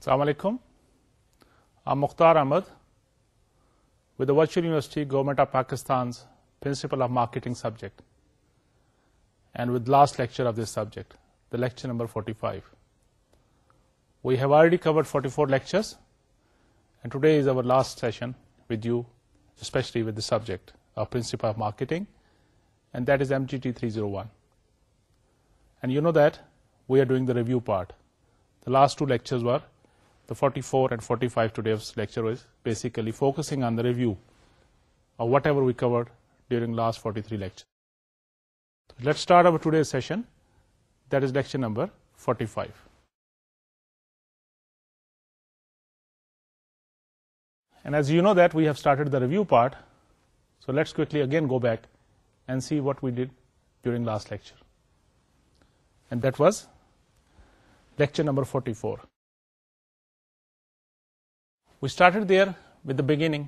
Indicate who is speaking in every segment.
Speaker 1: السلام علیکم I'm Mukhtar Ahmed with the Virtual University Government of Pakistan's Principle of Marketing subject and with last lecture of this subject, the lecture number 45. We have already covered 44 lectures and today is our last session with you, especially with the subject of Principle of Marketing, and that is MGT 301. And you know that we are doing the review part. The last two lectures were the 44 and 45. Today's lecture is basically focusing on the review of whatever we covered during last 43 lectures. Let's start our today's session. That is lecture number 45. And as you know that we have started the review part, so let's quickly again go back and see what we did during last lecture. And that was lecture number we started there with the beginning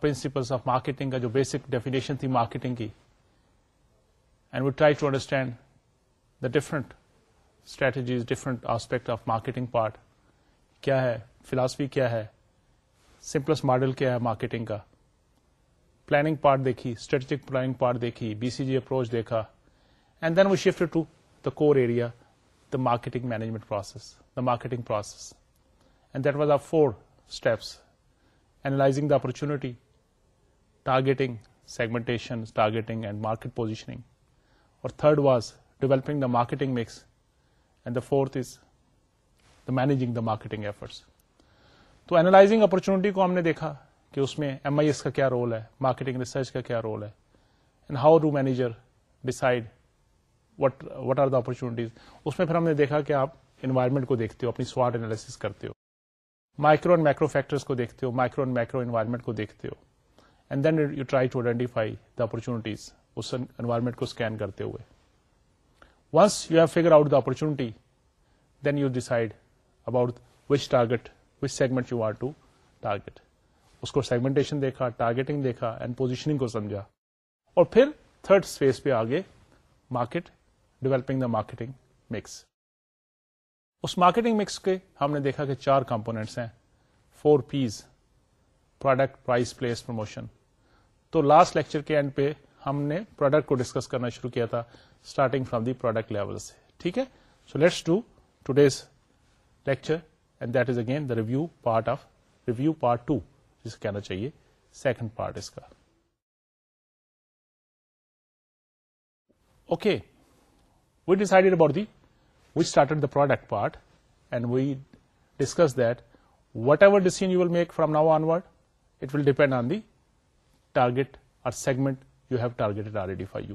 Speaker 1: principles of marketing کا جو basic definition تھی marketing کی and we try to understand the different strategies different aspect of marketing part کیا ہے philosophy کیا ہے سمپلس model کیا ہے مارکیٹنگ کا پلاننگ پارٹ دیکھی اسٹریٹجک پلاننگ پارٹ دیکھی بی سی جی اپروچ دیکھا and then we shift to the core area the marketing management process the marketing process and that was are four steps: analyzing the opportunity, targeting, segmentation, targeting, and market positioning. Or third was developing the marketing mix, and the fourth is the managing the marketing efforts. تو analysing opportunity کو ہم نے دیکھا کہ اس میں M I S کا کیا رول ہے مارکیٹنگ ریسرچ کا کیا رول ہے and how do manager decide what what are the opportunities اس میں پھر ہم نے دیکھا کہ آپ انوائرمنٹ کو دیکھتے ہو اپنی سواٹ انالیس کرتے ہو مائکرو اینڈ مائکرو فیکٹرس کو دیکھتے ہو مائکرو اینڈ مائکرو انوائرمنٹ کو دیکھتے ہو and then you try to identify the opportunities us environment کو اسکین کرتے ہوئے. Once you have figure out the opportunity then you decide about which target which segment you are to target اس کو segmentation دیکھا targeting دیکھا and positioning کو سمجھا. اور پھر تھرڈ اسپیس پہ آگے market developing the marketing mix us marketing mix کے ہم نے دیکھا کہ چار کمپونیٹس ہیں. Four Ps product price place promotion تو لاسٹ لیکچر کے اینڈ پہ ہم نے پروڈکٹ کو ڈسکس کرنا شروع کیا تھا starting from the product level سے. ٹھیک ہے؟ So let's do today's lecture and that is again the review part of review part two جسے کہنا چاہیے سیکنڈ پارٹ اس کا. Okay we decided about the we started the product part and we discuss that whatever decision you will make from now onward it will depend on the target اور segment you have targeted already for you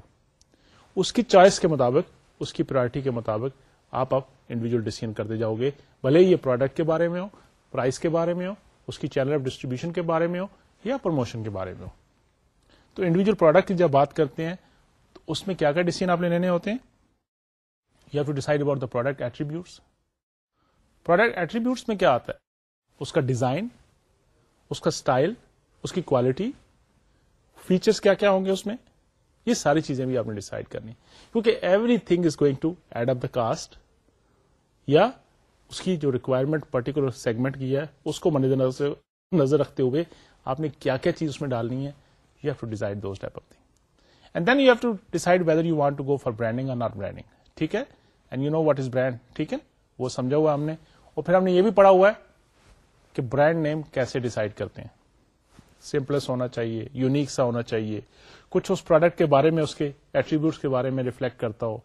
Speaker 1: اس کی choice کے مطابق اس کی priority کے مطابق آپ اب انڈیویجل ڈیسیزن کرتے جاؤ گے بھلے یہ پروڈکٹ کے بارے میں ہو پرائز کے بارے میں ہو اس کی چینل آف ڈسٹریبیوشن کے بارے میں ہو یا پروموشن کے بارے میں ہو تو انڈیویجل پروڈکٹ کی جب بات کرتے ہیں تو اس میں کیا کیا ڈیسیزن آپ لینے ہوتے ہیں you have to decide about the product attributes product attributes میں کیا آتا ہے؟ اس کا ڈیزائن اس کا اسٹائل اس کی کوالٹی فیچرس کیا کیا ہوں گے اس میں؟ یہ ساری چیزیں بھی آپ نے ڈیسائڈ کرنی کیونکہ everything is going to add up the cost یا اس کی جو ریکوائرمنٹ پرٹیکولر سیگمنٹ کی ہے، اس کو نظر نظر رکھتے ہوئے آپ نے کیا کیا چیز اس میں ڈالنی ہے you have to decide those type of thing and then you have to decide whether you want to go for branding اور ناٹ برانڈنگ ٹھیک ہے؟ And you know what is brand ٹھیک ہے وہ سمجھا ہوا ہم نے اور پھر ہم نے یہ بھی پڑھا ہوا ہے کہ برانڈ نیم کیسے ڈیسائڈ کرتے ہیں سمپلس ہونا چاہیے یونیک سا ہونا چاہیے کچھ اس پروڈکٹ کے بارے میں اس کے ایٹریبیوٹس کے بارے میں ریفلیکٹ کرتا ہو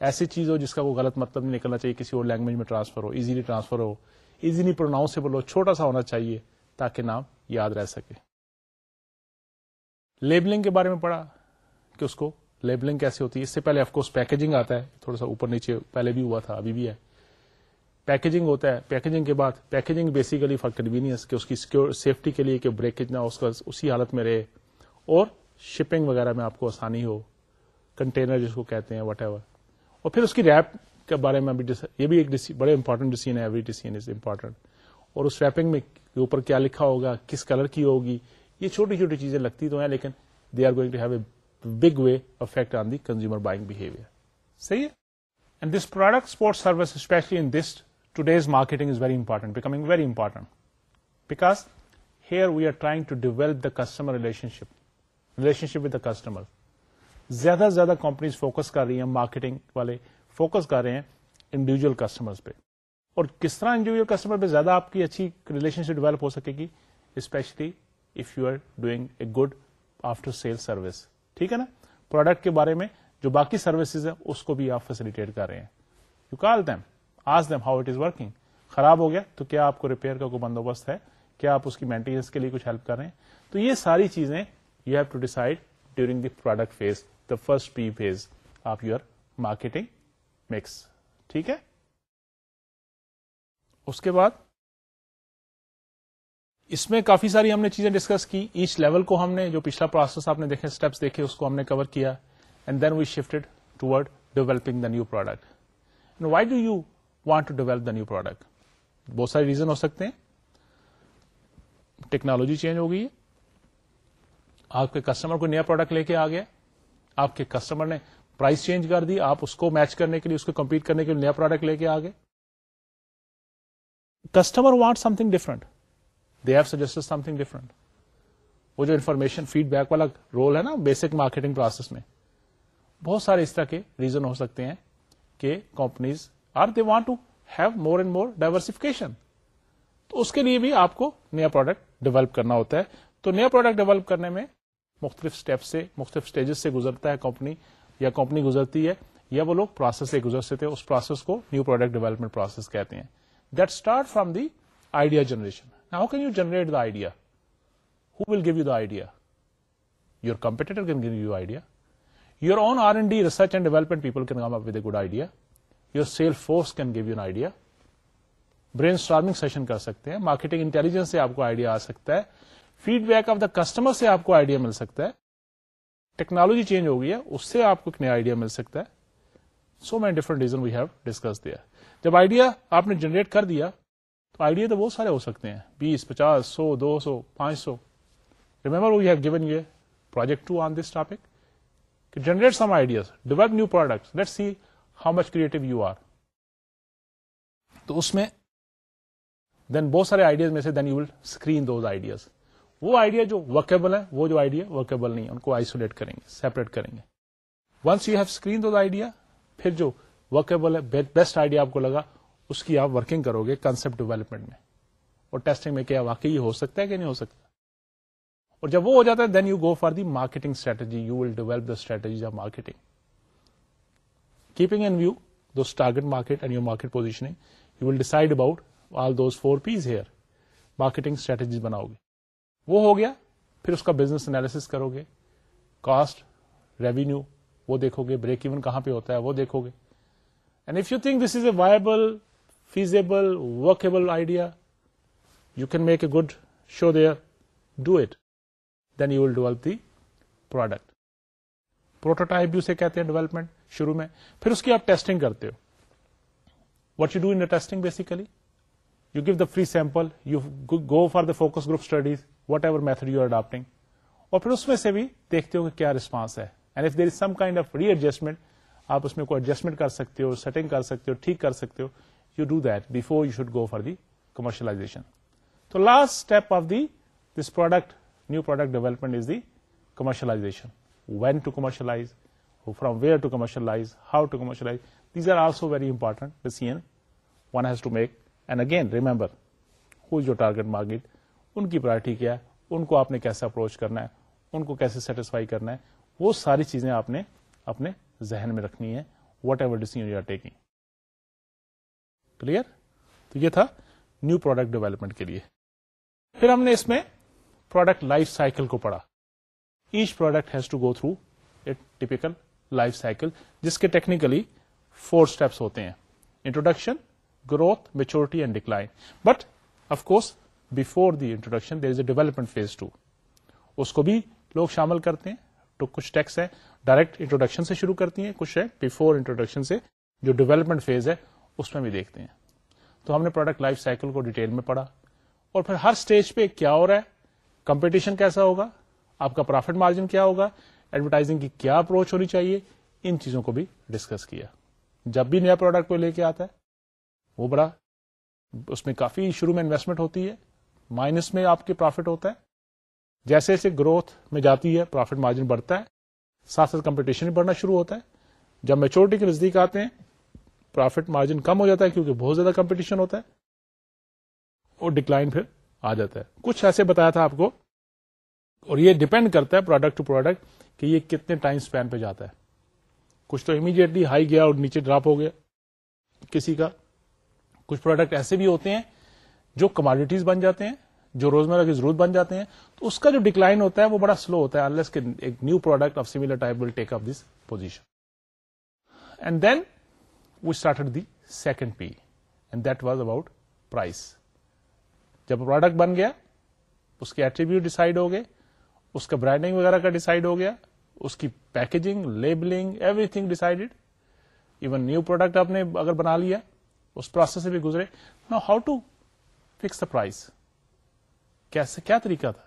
Speaker 1: ایسی چیز ہو جس کا کوئی غلط مطلب نہیں نکلنا چاہیے کسی اور لینگویج میں ٹرانسفر ہو ایزیلی ٹرانسفر ہو ایزیلی پروناؤنسبل ہو چھوٹا سا ہونا چاہیے تاکہ نام یاد رہ سکے لیبلنگ کے بارے میں پڑھا کہ اس کو لیبلنگ کیسے ہوتی ہے؟ اس سے پہلے آف کورس پیکجنگ آتا ہے، تھوڑا سا اوپر نیچے پہلے بھی ہوا تھا، ابھی بھی ہے۔ پیکجنگ ہوتا ہے پیکجنگ کے بعد پیکجنگ بیسیکلی فار کنوینئنس کہ اس کی سیفٹی کے لیے کہ بریکج نہ اس کا اسی حالت میں رہے۔ اور شپنگ وغیرہ میں آپ کو آسانی ہو کنٹینر جس کو کہتے ہیں وٹ ایور اور پھر اس کی ریپ کے بارے میں یہ بھی ایک بڑے امپورٹنٹ ڈیسیزن ہے ایوری ڈیسیزن از امپورٹنٹ اور اس ریپنگ میں اوپر کیا لکھا ہوگا، کس کلر کی ہوگی، یہ چھوٹی چھوٹی چیزیں لگتی تو ہیں، لیکن they are going to have a big way effect on the consumer buying behaviour صحیح ہے and this product support service specially in this today's marketing is very important, becoming very important, because here we are trying to develop the customer relationship with the customer. زیادہ زیادہ companies focus کر رہی ہیں marketing والے focus کر رہے ہیں individual customer پہ اور کس طرح انڈیویجل کسٹمر پہ زیادہ آپ کی اچھی ریلیشن شپ ڈیولپ ہو سکے گی specially if you are doing a good after sale service ٹھیک ہے نا؟ پروڈکٹ کے بارے میں جو باقی سروسز ہیں، اس کو بھی آپ فیسلٹیٹ کر رہے ہیں۔ یو کال دیم آج them how it is working خراب ہو گیا، تو کیا آپ کو ریپیئر کا کوئی بندوبست ہے؟ کیا آپ اس کی مینٹیننس کے لیے کچھ ہیلپ کر رہے ہیں؟ تو یہ ساری چیزیں you have to decide during the product phase the first P phase of your marketing mix ٹھیک ہے؟ اس کے بعد اس میں کافی ساری ہم نے چیزیں ڈسکس کی۔ ایچ لیول کو ہم نے جو پچھلا پروسیس آپ نے دیکھے اسٹیپس دیکھے، اس کو ہم نے کور کیا۔ And then we shifted ٹوڈ developing the new product why do you want to develop the new product بہت سارے ریزن ہو سکتے ہیں۔ ٹیکنالوجی چینج ہو گئی ہے۔ آپ کے کسٹمر کو نیا پروڈکٹ لے کے آ گیا۔ آپ کے کسٹمر نے پرائز چینج کر دی۔ آپ اس کو میچ کرنے کے لیے، اس کو کمپیٹ کرنے کے لیے نیا پروڈکٹ لے کے آگے customer want something different they have suggest something different وہ جو انفارمیشن فیڈ بیک والا رول ہے نا بیسک مارکیٹنگ پروسیس میں، بہت سارے اس طرح کے ریزن ہو سکتے ہیں کہ companies are they want to have more and more diversification تو اس کے لیے بھی آپ کو نیا پروڈکٹ ڈیولپ کرنا ہوتا ہے. تو نیا پروڈکٹ ڈیولپ کرنے میں مختلف اسٹیپ سے، مختلف اسٹیجز سے گزرتا ہے کمپنی یا کمپنی گزرتی ہے، یا وہ لوگ پروسیس سے گزرتے تھے اس پروسیس کو نیو پروڈکٹ ڈیولپمنٹ پروسیس کہتے ہیں. That start from the idea generation how can you generate the idea who will give you the idea your competitor can give you idea your own R and D research and development people can come up with a good idea your sales force can give you an idea brainstorming session کر سکتے ہیں marketing intelligence سے آپ کو idea آ سکتا ہے feedback of the customer سے آپ کو آئیڈیا مل سکتا ہے ٹیکنالوجی چینج ہو گئی ہے اس سے آپ کو ایک نیا آئیڈیا مل سکتا ہے so many different reason we have discuss دیا جب آئیڈیا آپ نے جنریٹ کر دیا تو آئیڈیا تو بہت سارے ہو سکتے ہیں۔ بیس، پچاس، سو، دو سو، پانچ سو۔ Remember we have given you project two on this topic generate some ideas develop new product let see how much creative you are تو اس میں دین بہت سارے آئیڈیاز میں سے then you will screen those ideas وہ idea جو workable ہے وہ جو آئیڈیا ورکیبل نہیں ہے ان کو آئسولیٹ کریں گے سیپریٹ کریں گے۔ Once you have screen the idea پھر جو ورکیبل ہے بیسٹ آئیڈیا آپ کو لگا اس کی آپ ورکنگ کرو گے کنسپٹ ڈیولپمنٹ میں۔ اور ٹیسٹنگ میں کیا واقعی ہو سکتا ہے کہ نہیں ہو سکتا؟ اور جب وہ ہو جاتا ہے then you go for the marketing strategy you will develop the strategy of marketing keeping in view those target market and your market positioning you will decide about all those four Ps here marketing strategies بناؤ گے وہ ہو گیا، پھر اس کا business analysis کرو گے کاسٹ ریونیو وہ دیکھو گے بریک ایون کہاں پہ ہوتا ہے وہ دیکھو گے and if you think this is a viable feasible workable idea you can make a good show there do it then you will develop the product prototype بھی اسے کہتے ہیں ڈیولپمنٹ شروع میں پھر اس کی آپ ٹیسٹنگ کرتے ہو what you do in testing basically you give the free sample you go for the focus group studies whatever method you are adapting اور پھر اس میں سے بھی دیکھتے ہو کہ کیا ریسپانس ہے and if there is some kind of readjustment آپ اس میں کوئی ایڈجسٹمنٹ کر سکتے ہو سیٹنگ کر سکتے ہو ٹھیک کر سکتے ہو you do that before you should go for the commercialisation تو last step of the this product new product development is the commercialisation when to commercialise from where to commercialise how to commercialise these are also very important decision one has to make and again remember who is your target market ان کی priority کیا ہے ان کو آپ نے کیسے approach کرنا ہے ان کو کیسے سیٹسفائی کرنا ہے وہ ساری چیزیں آپ نے اپنے ذہن میں رکھنی ہے whatever decision you are taking clear تو یہ تھا نیو پروڈکٹ ڈیولپمنٹ کے لیے۔ پھر ہم نے اس میں پروڈکٹ لائف سائیکل کو پڑھا۔ Each product has to go through a typical life cycle جس کے ٹیکنیکلی فور اسٹیپس ہوتے ہیں۔ Introduction growth maturity and decline but of course before the introduction there is a development phase too اس کو بھی لوگ شامل کرتے ہیں۔ تو کچھ ٹیکس ہے ڈائریکٹ انٹروڈکشن سے شروع کرتی ہیں، کچھ ہے بفور انٹروڈکشن سے جو ڈیولپمنٹ فیز ہے اس میں بھی دیکھتے ہیں۔ تو ہم نے پروڈکٹ لائف سائیکل کو ڈیٹیل میں پڑھا اور پھر ہر اسٹیج پہ کیا ہو رہا ہے؟ کمپٹیشن کیسا ہوگا؟ آپ کا پروفٹ مارجن کیا ہوگا؟ ایڈورٹائزنگ کی کیا اپروچ ہونی چاہیے؟ ان چیزوں کو بھی ڈسکس کیا۔ جب بھی نیا پروڈکٹ کو لے کے آتا ہے، وہ بڑا اس میں کافی شروع میں انویسٹمنٹ ہوتی ہے مائنس میں آپ کے پروفٹ ہوتا ہے۔ جیسے جیسے گروتھ میں جاتی ہے پروفٹ مارجن بڑھتا ہے، ساتھ ساتھ کمپٹیشن بھی بڑھنا شروع ہوتا ہے۔ جب میچورٹی کے نزدیک آتے ہیں پروفٹ مارجن کم ہو جاتا ہے کیونکہ بہت زیادہ کمپٹیشن ہوتا ہے۔ اور ڈکلائن پھر آ جاتا ہے۔ کچھ ایسے بتایا تھا آپ کو۔ اور یہ ڈپینڈ کرتا ہے پروڈکٹ ٹو پروڈکٹ کہ یہ کتنے ٹائم اسپین پہ جاتا ہے۔ کچھ تو امیڈیٹلی ہائی گیا اور نیچے ڈراپ ہو گیا کسی کا۔ کچھ پروڈکٹ ایسے بھی ہوتے ہیں جو کماڈیٹیز بن جاتے ہیں، جو روزمرہ کی ضرورت بن جاتے ہیں۔ تو اس کا جو ڈکلائن ہوتا ہے وہ بڑا سلو ہوتا ہے انلیس کے ایک new product of similar type will take up this position and then we started the second P and that was about price جب پروڈکٹ بن گیا، اس کے ایٹریبیوٹ ڈسائڈ ہو گئے، اس کا برانڈنگ وغیرہ کا ڈسائڈ ہو گیا، اس کی packaging labelling everything decided even new product آپ نے اگر بنا لیا، اس پروسیس سے بھی گزرے. نا how to fix the price کیسے، کیا طریقہ تھا؟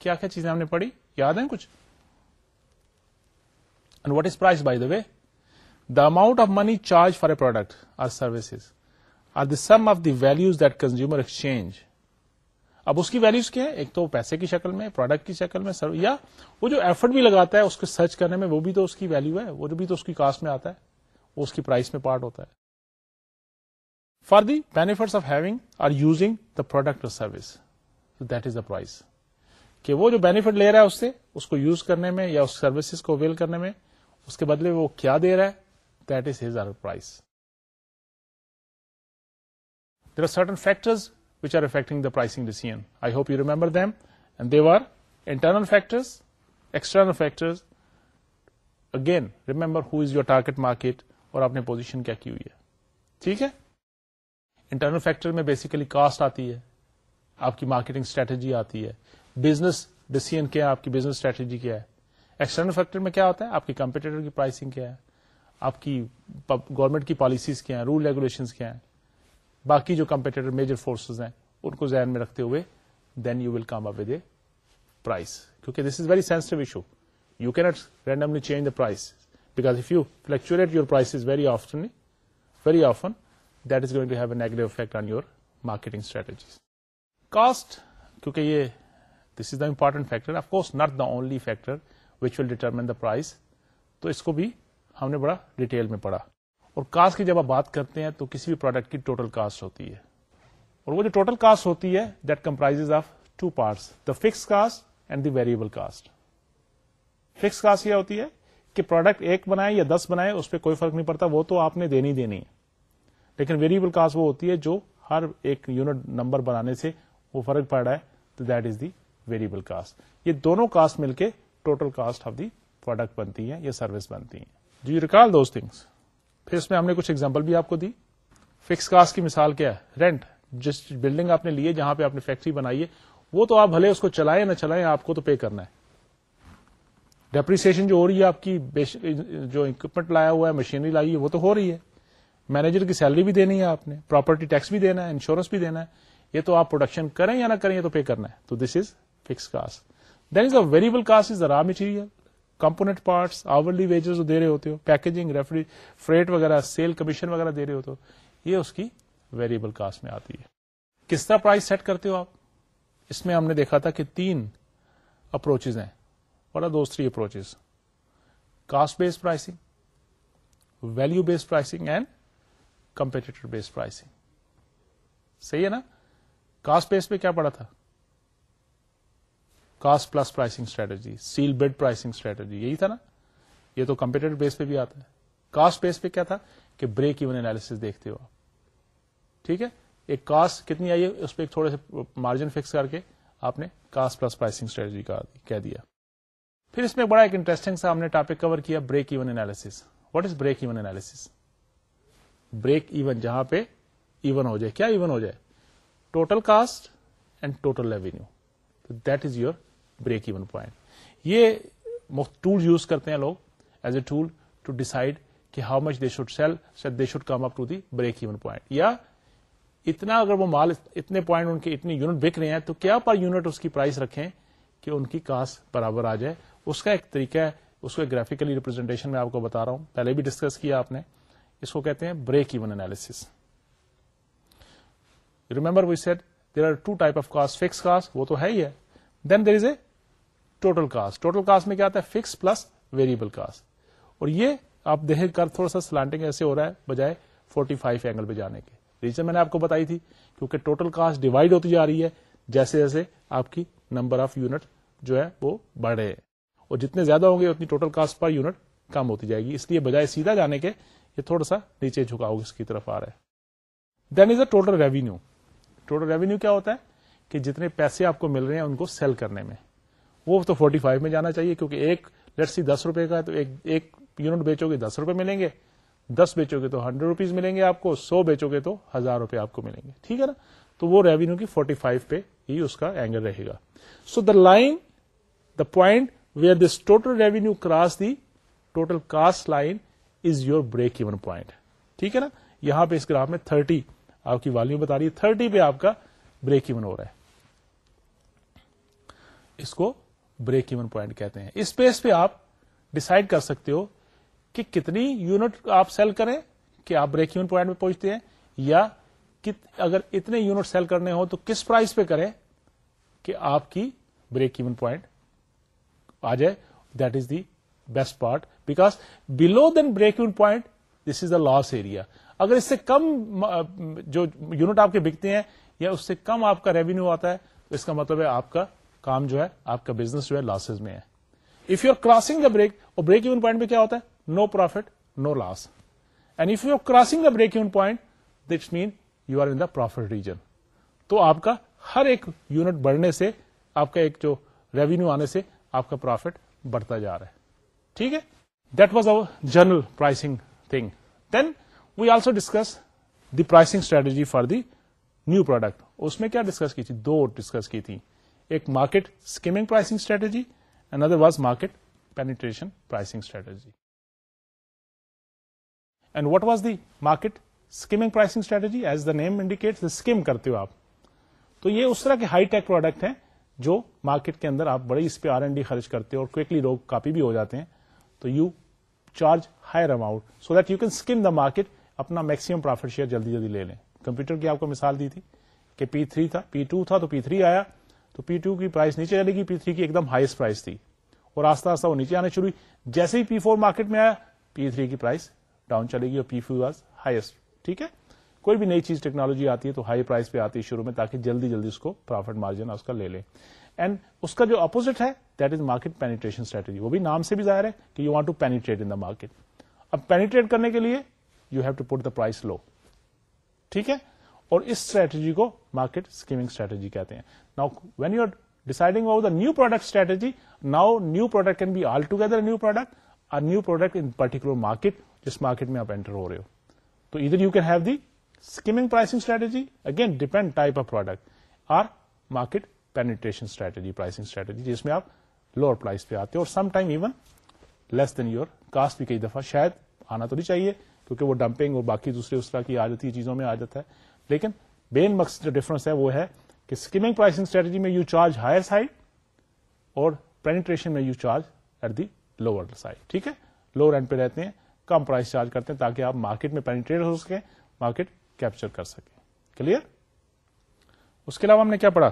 Speaker 1: کیا کیا چیزیں ہم نے پڑھی؟ یاد ہیں کچھ؟ And what is price by the way the amount of money charge for a product or services or the sum of the values that consumer exchange اب اس کی ویلوز کیا ہے ایک تو پیسے کی شکل میں پروڈکٹ کی شکل میں یا وہ جو ایفرٹ بھی لگاتا ہے اس کو سرچ کرنے میں، وہ بھی تو اس کی ویلو ہے، وہ بھی تو اس کی کاسٹ میں آتا ہے، وہ اس کی پرائز میں پارٹ ہوتا ہے۔ For the benefits of having or using the product اور service that is the price کہ وہ جو بینیفٹ لے رہا ہے اس سے، اس کو یوز کرنے میں یا اس سروسز کو اویل کرنے میں، اس کے بدلے وہ کیا دے رہا ہے؟ That is his or price there are certain factors which are affecting the pricing decision I hope you remember them and they are internal factors external factors again remember who is your target market اور آپ نے position کیا کی ہوئی ہے ٹھیک ہے؟ Internal factor میں بیسیکلی کاسٹ آتی ہے. آپ کی مارکیٹنگ اسٹریٹجی آتی ہے. بزنس ڈیسیزن کیا ہے؟ آپ کی بزنس اسٹریٹجی کیا ہے؟ ایکسٹرنل فیکٹر میں کیا ہوتا ہے؟ آپ کی کمپیٹیٹر کی پرائسنگ کیا ہے؟ آپ کی گورنمنٹ کی پالیسیز کیا ہیں رول ریگولیشن کیا ہیں، باقی جو کمپیٹیٹر میجر فورسز ہیں، ان کو ذہن میں رکھتے ہوئے then you will come up with a price کیونکہ this is very sensitive issue you can't randomly change the price because if you fluctuate your price is very often very often that is going to have a negative effect on your marketing strategies cost کیونکہ یہ this is the important factor of course not the only factor which will determine the price تو اس کو بھی ہم نے بڑا detail میں پڑھا۔ اور کاسٹ کی جب آپ بات کرتے ہیں تو کسی بھی پروڈکٹ کی ٹوٹل کاسٹ ہوتی ہے۔ اور وہ جو ٹوٹل کاسٹ ہوتی ہے that comprise of two parts the fix cost and the variable cost fix cost یہ ہوتی ہے کہ پروڈکٹ ایک بنائے یا دس بنائے، اس پہ کوئی فرق نہیں پڑتا، وہ تو آپ نے دینی دینی ہے۔ لیکن ویریبل کاسٹ وہ ہوتی ہے جو ہر ایک یونٹ نمبر بنانے سے وہ فرق پڑ رہا ہے، تو that is the variable cost یہ دونوں کاسٹ مل کے total cost of the product بنتی ہے یا سروس بنتی ہے جی ریکال دوز تھنگس پھر اس میں ہم نے کچھ ایگزامپل بھی آپ کو دی. فکس کاسٹ کی مثال کیا ہے؟ رینٹ جس بلڈنگ آپ نے لی ہے، جہاں پہ آپ نے فیکٹری بنائی ہے، وہ تو آپ بھلے اس کو چلائیں، نہ چلائیں، آپ کو تو پے کرنا ہے. ڈیپریسن جو ہو رہی ہے، آپ کی جو اکوپمنٹ لایا ہوا ہے مشینری لائی ہے، وہ تو ہو رہی ہے. مینیجر کی سیلری بھی دینی ہے آپ نے پراپرٹی ٹیکس بھی دینا ہے انشورنس بھی دینا ہے، یہ تو آپ پروڈکشن کریں یا نہ کریں، یہ تو پے کرنا ہے. تو this is fix cost then is a variable cost is raw material component parts hourly wages دے رہے ہوتے ہو پیکجنگ ریفری فریٹ وغیرہ سیل کمیشن وغیرہ دے رہے ہوتے ہو، یہ اس کی ویریبل کاسٹ میں آتی ہے۔ کس طرح پرائز سیٹ کرتے ہو آپ؟ اس میں ہم نے دیکھا تھا کہ تین اپروچز ہیں۔ بڑا دوست three approaches cost based pricing value based pricing and competitor based pricing صحیح ہے نا؟ کاسٹ بیس پہ کیا پڑا تھا؟ Cost plus pricing strategy sealed bid pricing strategy یہی تھا نا؟ یہ تو کمپیوٹر بیس پہ بھی آتا ہے۔ کاسٹ بیس پہ کیا تھا؟ کہ بریک ایون اینالس دیکھتے ہو ٹھیک ہے؟ ایک کاسٹ کتنی آئی ہے؟ اس پہ ایک تھوڑے سے مارجن فکس کر کے آپ نے کاسٹ پلس پرائسنگ اسٹریٹجی کہہ دیا۔ پھر اس میں بڑا ایک انٹرسٹنگ سا ہم نے ٹاپک کور کیا break even analysis what is break even analysis break even جہاں پہ ایون ہو جائے۔ کیا ایون ہو جائے؟ Total cost and total revenue that is your break even point. یہ ٹول یوز کرتے ہیں لوگ as a tool to decide کہ how much they should sell they should come up to the break even point یا اتنا اگر وہ مال اتنے پوائنٹ ان کے اتنے یونٹ بک رہے ہیں تو کیا پر یونٹ اس کی پرائز رکھیں کہ ان کی کاسٹ برابر آ جائے؟ اس کا ایک طریقہ ہے، اس کو گرافیکلی ریپرزینٹیشن میں آپ کو بتا رہا ہوں۔ پہلے بھی ڈسکس کیا آپ نے۔ اس کو کہتے ہیں break even analysis remember we said there are two type of cost fix cost وہ تو ہے ہی ہے۔ Then there is a total cost total cost میں کیا آتا ہے؟ فکس پلس ویریبل کاسٹ اور یہ آپ دیکھ کر تھوڑا سا سلانٹنگ ایسے ہو رہا ہے بجائے 45 فائیو اینگل پہ جانے کے۔ ریزن میں نے آپ کو بتائی تھی کیونکہ ٹوٹل کاسٹ ڈیوائڈ ہوتی جا رہی ہے، جیسے جیسے آپ کی نمبر آف یونٹ جو ہے وہ بڑھ رہے ہیں اور جتنے زیادہ ہوں گے اتنی ٹوٹل کاسٹ پر یونٹ کم ہوتی جائے گی۔ اس لیے بجائے سیدھا جانے کے یہ تھوڑا سا نیچے جھکاؤ اس کی طرف آ رہا ہے۔ Then is a total revenue total revenue کیا ہوتا ہے؟ کہ جتنے پیسے آپ کو مل رہے ہیں ان کو سیل کرنے میں۔ وہ تو 45 میں جانا چاہیے کیونکہ ایک لیٹ سی دس روپے کا ہے تو ایک یونٹ بیچو گے دس روپے ملیں گے۔ دس بیچو گے تو ہنڈریڈ روپیز ملیں گے آپ کو، سو بیچو گے تو ہزار روپے آپ کو ملیں گے۔ ٹھیک ہے نا؟ تو وہ ریونیو کی 45 پہ ہی اس کا اینگل رہے گا۔ So the line the point where this total revenue cross the total cost line is your break even point ٹھیک ہے نا؟ یہاں پہ اس گراف میں تھرٹی آپ کی والیوم بتا رہی ہے۔ تھرٹی پہ آپ کا بریک ایون ہو رہا ہے۔ اس کو بریک ایون پوائنٹ کہتے ہیں۔ اس پیس پہ آپ ڈسائڈ کر سکتے ہو کہ کتنی یونٹ آپ سیل کریں کہ آپ بریک ایون پوائنٹ پہ پہنچتے ہیں یا اگر اتنے یونٹ سیل کرنے ہو تو کس پرائز پہ کریں کہ آپ کی بریک ایون پوائنٹ آ جائے۔ That is the best part because below then break even point this is the loss area اگر اس سے کم جو یونٹ آپ کے بکتے ہیں یا اس سے کم آپ کا ریونیو آتا ہے، تو اس کا مطلب ہے آپ کا کام جو ہے، آپ کا بزنس جو ہے لاسز میں ہے۔ If you are crossing the break اور بریک ایون پوائنٹ پہ کیا ہوتا ہے؟ No profit no loss and if you are crossing the break even point that's mean you are in the profit region تو آپ کا ہر ایک یونٹ بڑھنے سے، آپ کا ایک جو ریونیو آنے سے، آپ کا پروفٹ بڑھتا جا رہا ہے۔ ٹھیک ہے؟ That was over general pricing thing then we also discuss the pricing strategy for the new product اس میں کیا ڈسکس کی تھی؟ دو ڈسکس کی تھی۔ ایک market skimming pricing strategy another was market penetration pricing strategy and what was the market skimming pricing strategy as the name indicate skim کرتے ہو آپ۔ تو یہ اس طرح کے ہائی ٹیک پروڈکٹ ہیں جو مارکیٹ کے اندر آپ بڑی اس پہ آر این ڈی خرچ کرتے ہو اور کوکلی لوگ کاپی بھی ہو جاتے ہیں۔ تو you charge higher amount so that you can skim the market اپنا میکسیمم پروفٹ شیئر جلدی جلدی لے لیں۔ کمپیوٹر کی آپ کو مثال دی تھی کہ پی تھری تھا پی ٹو تھا تو پی تھری آیا، تو پی ٹو کی پرائس نیچے چلے گی پی تھری کی ایک دم ہائیسٹ پرائز تھی۔ اور آستہ آستہ وہ نیچے آنے شروع ہوئی۔ جیسے ہی پی فور مارکیٹ میں آیا پی تھری کی پرائز ڈاؤن چلے گی اور پی فور واز ہائیسٹ ٹھیک ہے؟ کوئی بھی نئی چیز ٹیکنالوجی آتی ہے تو ہائی پرائز پہ آتی ہے شروع میں تاکہ جلدی جلدی اس کو پروفٹ مارجن اس کا لے لیں۔ اینڈ اس کا جو اپوزٹ ہے that is market penetration strategy وہ بھی نام سے بھی ظاہر ہے کہ you want to penetrate in the market اب پینیٹریٹ کرنے کے لیے you have to put the price low ٹھیک ہے؟ اور اس اسٹریٹجی کو مارکیٹ اسکیمنگ اسٹریٹجی کہتے ہیں۔ نا وین یو آر ڈیسائڈنگ آؤ the new product strategy now new product can be altogether new product اور new product in particular market جس مارکیٹ میں آپ انٹر ہو رہے ہو۔ تو ادھر you can have the skimming pricing strategy again depend type of product or market penetration strategy pricing strategy جس میں آپ لوور پرائز پہ آتے اور sometime even less than your cost بھی کئی دفعہ شاید آنا تو نہیں چاہیے۔ کیونکہ وہ ڈمپنگ اور باقی دوسرے اس طرح کی آ جاتی چیزوں میں آ جاتا ہے۔ لیکن مین مقصد جو ڈفرنس ہے وہ ہے کہ اسکیمنگ پرائسنگ اسٹریٹجی میں یو چارج ہائر سائڈ اور پینیٹریشن میں you charge at the lower side ٹھیک ہے؟ لوور اینڈ پہ رہتے ہیں، کم پرائز چارج کرتے ہیں تاکہ آپ مارکیٹ میں پینیٹریٹ ہو سکے مارکیٹ کیپچر کر سکیں۔ کلیئر اس کے علاوہ ہم نے کیا پڑھا؟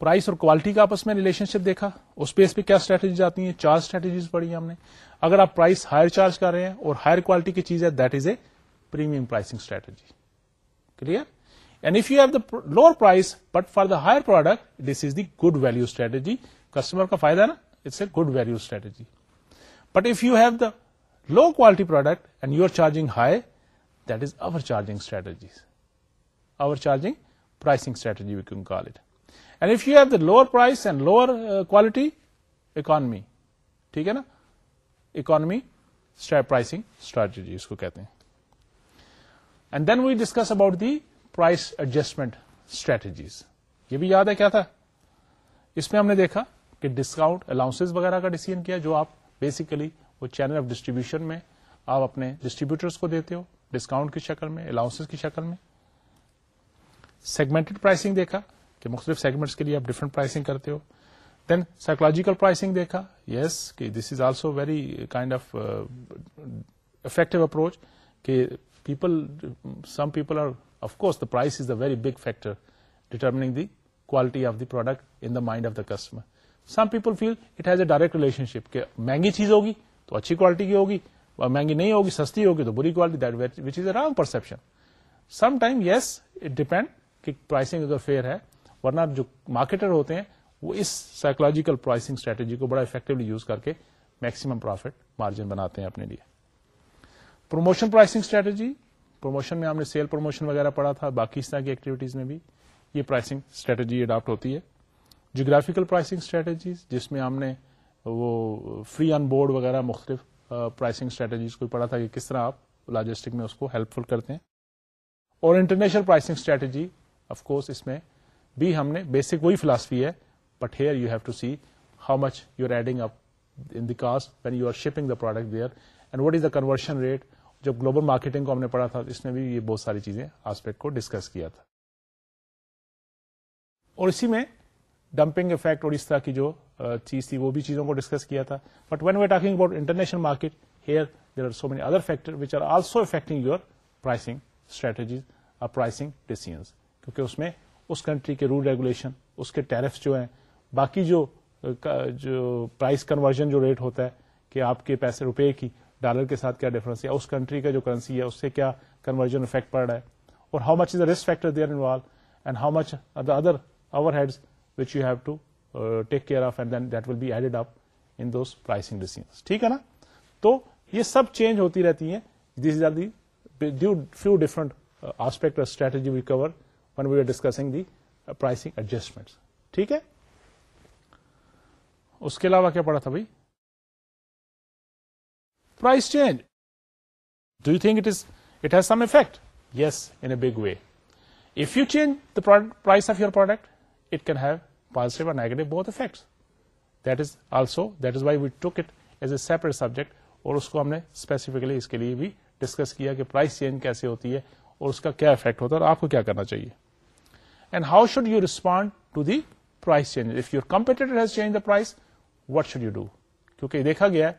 Speaker 1: پرائس اور کوالٹی کا آپس میں ریلیشن شپ دیکھا، اس بیس پہ کیا اسٹریٹجیز آتی ہیں؟ چار اسٹریٹجیز پڑھی ہم نے۔ اگر آپ پرائس ہائر چارج کر رہے ہیں اور ہائر کوالٹی کی چیز ہے that is a premium pricing strategy clear and if you have the lower price but for the higher product this is the good value strategy customer کا فائدہ نا it's a good value strategy but if you have the low quality product and you are charging high that is overcharging strategies overcharging pricing strategy we can call it and if you have the lower price and lower quality economy ٹھیک ہے نا economy pricing strategy اس کو کہتے ہیں and then we discuss about the price adjustment strategies یہ بھی یاد ہے کیا تھا اس میں ہم نے دیکھا کہ ڈسکاؤنٹ الاؤنس وغیرہ کا ڈیسیزن کیا جو آپ بیسیکلی وہ چینل آف ڈسٹریبیوشن میں آپ اپنے ڈسٹریبیوٹرس کو دیتے ہو ڈسکاؤنٹ کی شکل میں الاؤنس کی شکل میں سیگمنٹڈ پرائسنگ دیکھا کہ مختلف سیگمنٹس کے لیے آپ ڈفرنٹ پرائسنگ کرتے ہو. دین سائکولوجیکل پرائسنگ دیکھا. یس کہ this is also very kind of effective approach کہ people some people are Of course, the price is the very big factor determining the quality of the product in the mind of the customer. Some people feel it has a direct relationship کہ مہنگی چیز ہوگی تو اچھی quality کی ہوگی اور مہنگی نہیں ہوگی سستی ہوگی تو بری quality that which is a wrong perception sometime yes it depend کہ پرائسنگ اگر فیئر ہے ورنہ جو مارکیٹر ہوتے ہیں، وہ اس سائیکولوجیکل پرائسنگ اسٹریٹجی کو بڑا افیکٹولی یوز کر کے میکسیمم پروفٹ مارجن بناتے ہیں اپنے لیے۔ پروموشن پرائسنگ اسٹریٹجی پروموشن میں ہم نے سیل پروموشن وغیرہ پڑھا تھا، باقی اس طرح کی ایکٹیویٹیز میں بھی یہ پرائسنگ اسٹریٹجی اڈاپٹ ہوتی ہے۔ جیوگرافیکل پرائسنگ اسٹریٹجیز جس میں ہم نے وہ فری آن بورڈ وغیرہ مختلف پرائسنگ اسٹریٹجیز کو پڑھا تھا کہ کس طرح آپ لاجسٹک میں اس کو ہیلپ فل کرتے ہیں۔ اور international pricing strategy of course اس میں بھی ہم نے بیسک وہی فلاسفی ہے but here you have to see how much you are adding up in the cost when you are shipping the product there and what is the conversion rate جب global marketing کو ہم نے پڑھا تھا، اس میں بھی یہ بہت ساری چیزیں آسپیکٹ کو ڈسکس کیا تھا. اور اسی میں ڈمپنگ افیکٹ اور اس طرح کی جو چیز تھی، وہ بھی چیزوں کو ڈسکس کیا تھا. But when we talking about international market here there are so many other factor which are also affecting your pricing strategies اور پرائسنگ ڈیسیزنس کیونکہ اس میں اس کنٹری کے رول ریگولیشن اس کے ٹیرفس جو ہیں، باقی جو جو پرائز کنورژن جو ریٹ ہوتا ہے کہ آپ کے پیسے روپے کی ڈالر کے ساتھ کیا ڈفرنس ہے، اس کنٹری کا جو کرنسی ہے، اس سے کیا کنورژن افیکٹ پڑ رہا ہے، اور how much is the risk factor there involve and how much the other overheads which you have to take care of and then that will be added up in those pricing decisions ٹھیک ہے نا تو یہ سب change ہوتی رہتی ہیں this are the few different aspect strategy we cover when we are discussing the pricing adjustment ٹھیک ہے؟ اس کے علاوہ کیا پڑا تھا بھائی؟ Price change do you think it is it has some effect yes in big way if you change the price of your product it can have positive اور نیگیٹو بہت effect that is also that is why we talk it as a separate subject اور اس کو ہم نے specifically اس کے لیے بھی ڈسکس کیا کہ پرائز چینج کیسے ہوتی ہے اور اس کا کیا افیکٹ ہوتا ہے اور آپ کو کیا کرنا چاہیے۔ And how should you respond to the price change if your competitor has change the price what should you do کیونکہ دیکھا گیا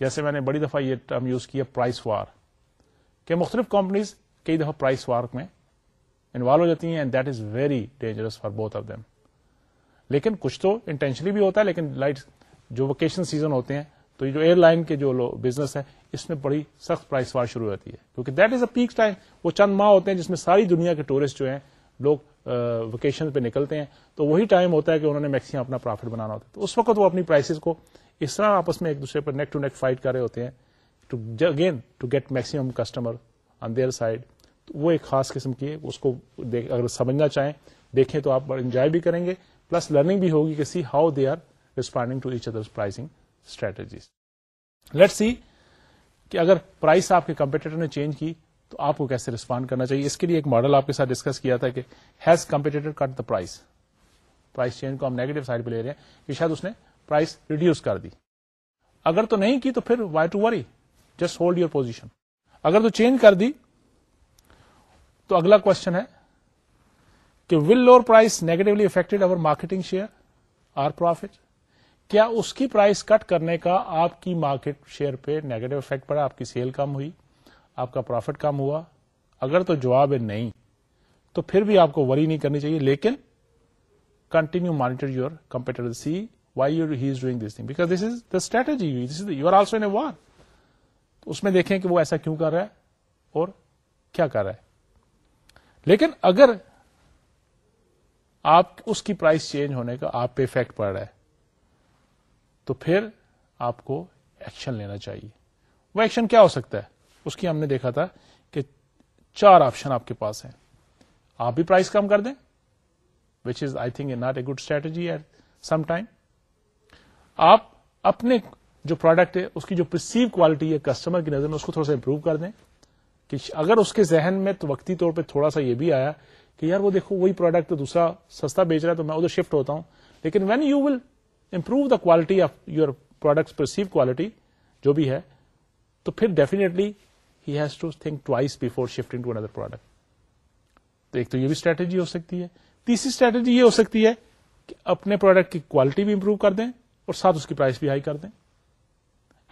Speaker 1: جیسے میں نے بڑی دفعہ یہ ٹرم یوز کیا پرائز وار کہ مختلف کمپنیز کئی دفعہ پرائز وار میں انوالو ہو جاتی ہیں and that is very dangerous for both of them لیکن کچھ تو انٹینشنلی بھی ہوتا ہے لیکن لائٹ جو ویکیشن سیزن ہوتے ہیں تو یہ جو ایئر لائن کے جو بزنس ہے اس میں بڑی سخت پرائز وار شروع ہوتی ہے کیونکہ that is a peak time وہ چند ماہ ہوتے ہیں جس میں ساری دنیا کے ٹورسٹ جو ہیں لوگ ویکیشن پہ نکلتے ہیں، تو وہی ٹائم ہوتا ہے کہ انہوں نے میکسیمم اپنا پروفٹ بنانا ہوتا ہے۔ تو اس وقت وہ اپنی پرائسز کو اس طرح آپس میں ایک دوسرے پر نیک ٹو نیک فائٹ کر رہے ہوتے ہیں again to get maximum customer on their side وہ ایک خاص قسم کی اس کو اگر سمجھنا چاہیں، دیکھیں تو آپ انجوائے بھی کریں گے پلس لرننگ بھی ہوگی کہ see how they are responding to each other pricing strategies let see کہ اگر پرائز آپ کے کمپیٹیٹر نے چینج کی تو آپ کو کیسے ریسپونڈ کرنا چاہیے؟ اس کے لیے ایک ماڈل آپ کے ساتھ ڈسکس کیا تھا کہ has competitor cut the price price change کو ہم نیگیٹو سائڈ پہ لے رہے ہیں کہ شاید اس نے پرائز ریڈیوس کر دی۔ اگر تو نہیں کی تو پھر why to worry just hold your position اگر تو چینج کر دی تو اگلا کوشچن ہے کہ will lower price negatively affected over marketing share or profit کیا اس کی پرائز کٹ کرنے کا آپ کی مارکیٹ شیئر پہ نیگیٹو افیکٹ پڑا؟ آپ کی سیل کم ہوئی؟ آپ کا پروفٹ کم ہوا، اگر تو جواب ہے نہیں، تو پھر بھی آپ کو وری نہیں کرنی چاہیے، لیکن continue monitor your competitor see why you he is doing this thing because this is the strategy you are also in a war اس میں دیکھیں کہ وہ ایسا کیوں کر رہا ہے اور کیا کر رہا ہے۔ لیکن اگر آپ اس کی پرائز چینج ہونے کا آپ پہ افیکٹ پڑ رہا ہے، تو پھر آپ کو ایکشن لینا چاہیے۔ وہ ایکشن کیا ہو سکتا ہے؟ اس کی ہم نے دیکھا تھا کہ چار آپشن آپ کے پاس ہیں۔ آپ بھی پرائز کم کر دیں which is I think not a good strategy at some time آپ اپنے جو پروڈکٹ ہے، اس کی جو پرسیو کوالٹی ہے کسٹمر کی نظر میں اس کو تھوڑا سا امپروو کر دیں۔ کہ اگر اس کے ذہن میں تو وقتی طور پہ تھوڑا سا یہ بھی آیا کہ یار وہ دیکھو، وہی پروڈکٹ دوسرا سستا بیچ رہا ہے تو میں ادھر شفٹ ہوتا ہوں۔ لیکن when you will improve the quality of your product perceive quality جو بھی ہے، تو پھر definitely he has to think twice before shifting to another product تو ایک تو یہ بھی اسٹریٹجی ہو سکتی ہے۔ تیسری اسٹریٹجی یہ ہو سکتی ہے کہ اپنے پروڈکٹ کی کوالٹی بھی امپروو کر دیں اور ساتھ اس کی پرائس بھی ہائی کر دیں۔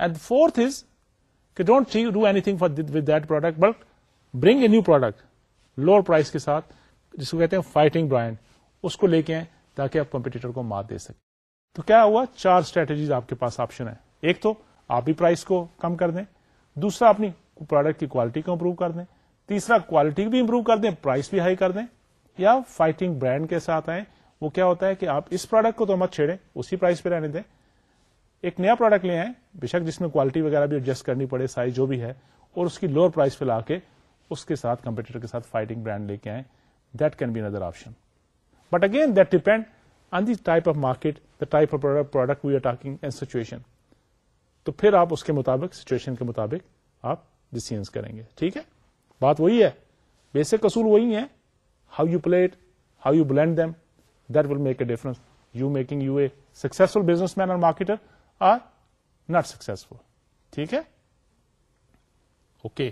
Speaker 1: اینڈ فورتھ از کہ don't do anything for with that product but bring a new product lower price کے ساتھ، جس کو کہتے ہیں فائٹنگ برانڈ اس کو لے کے آئیں تاکہ آپ کمپیٹیٹر کو مات دے سکیں۔ تو کیا ہوا؟ چار اسٹریٹجیز آپ کے پاس آپشن ہے ایک تو آپ بھی پرائز کو کم کر دیں، دوسرا اپنی پروڈکٹ کی کوالٹی کو امپروو کر دیں۔ تیسرا کوالٹی بھی امپروو کر دیں پرائز بھی ہائی کر دیں۔ یا فائٹنگ برانڈ کے ساتھ آئیں۔ وہ کیا ہوتا ہے کہ آپ اس پروڈکٹ کو تو مت چھیڑیں، اسی پرائز پہ رہنے دیں۔ ایک نیا پروڈکٹ لے آئیں، بے شک جس میں کوالٹی وغیرہ بھی ایڈجسٹ کرنی پڑے سائز جو بھی ہے، اور اس کی لوور پرائز پہ لا کے اس کے ساتھ کمپیوٹر کے ساتھ فائٹنگ برانڈ لے کے آئیں۔ That can be another option but again that depend on the type of market the type of product we are talking and situation تو پھر آپ اس کے مطابق سچویشن کے مطابق آپ ڈسیزنس کریں گے ٹھیک ہے بات وہی ہے بیسک اصول وہی ہے how you plate how you blend them that will make a difference you making you a successful business man اور مارکیٹر آر ناٹ سکسفل ٹھیک ہے اوکے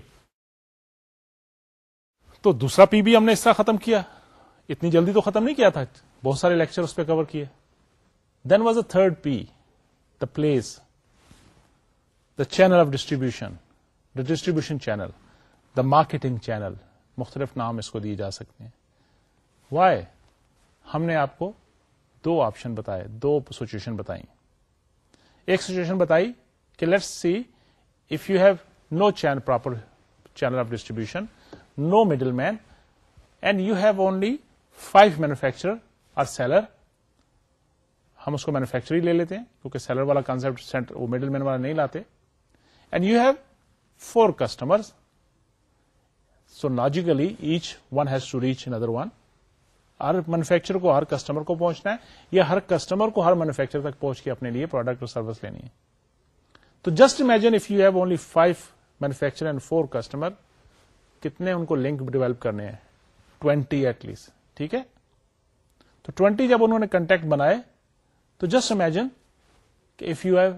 Speaker 1: تو دوسرا پی بھی ہم نے اس طرح ختم کیا. اتنی جلدی تو ختم نہیں کیا تھا. بہت سارے لیکچر اس پہ کور کیے. Then was a third P the place the channel of distribution the distribution channel the marketing channel مختلف نام اس کو دیے جا سکتے ہیں۔ وائی ہم نے آپ کو دو آپشن بتائے، دو سچویشن بتائی ایک سچویشن بتائی کہ let's see if you have no chain proper channel of distribution no middle man and you have only five manufacturer اور سیلر ہم اس کو مینوفیکچر ہی لے لیتے ہیں، کیونکہ سیلر والا کانسپٹ وہ مڈل مین والا نہیں لاتے۔ And you have four customer so logically each one has to reach other one Hare manufacture کو، ہر کسٹمر کو پہنچنا ہے یا ہر کسٹمر کو ہر مینوفیکچر تک پہنچ کے اپنے لیے پروڈکٹ اور سروس لینی ہے. تو just imagine if you have only five manufacture and four customer کتنے ان کو لنک ڈیولپ کرنے ہیں؟ ٹوینٹی ایٹ لیسٹ ٹھیک ہے؟ تو ٹوینٹی جب انہوں نے کنٹیکٹ بنائے، تو جسٹ امیجن کہ if you have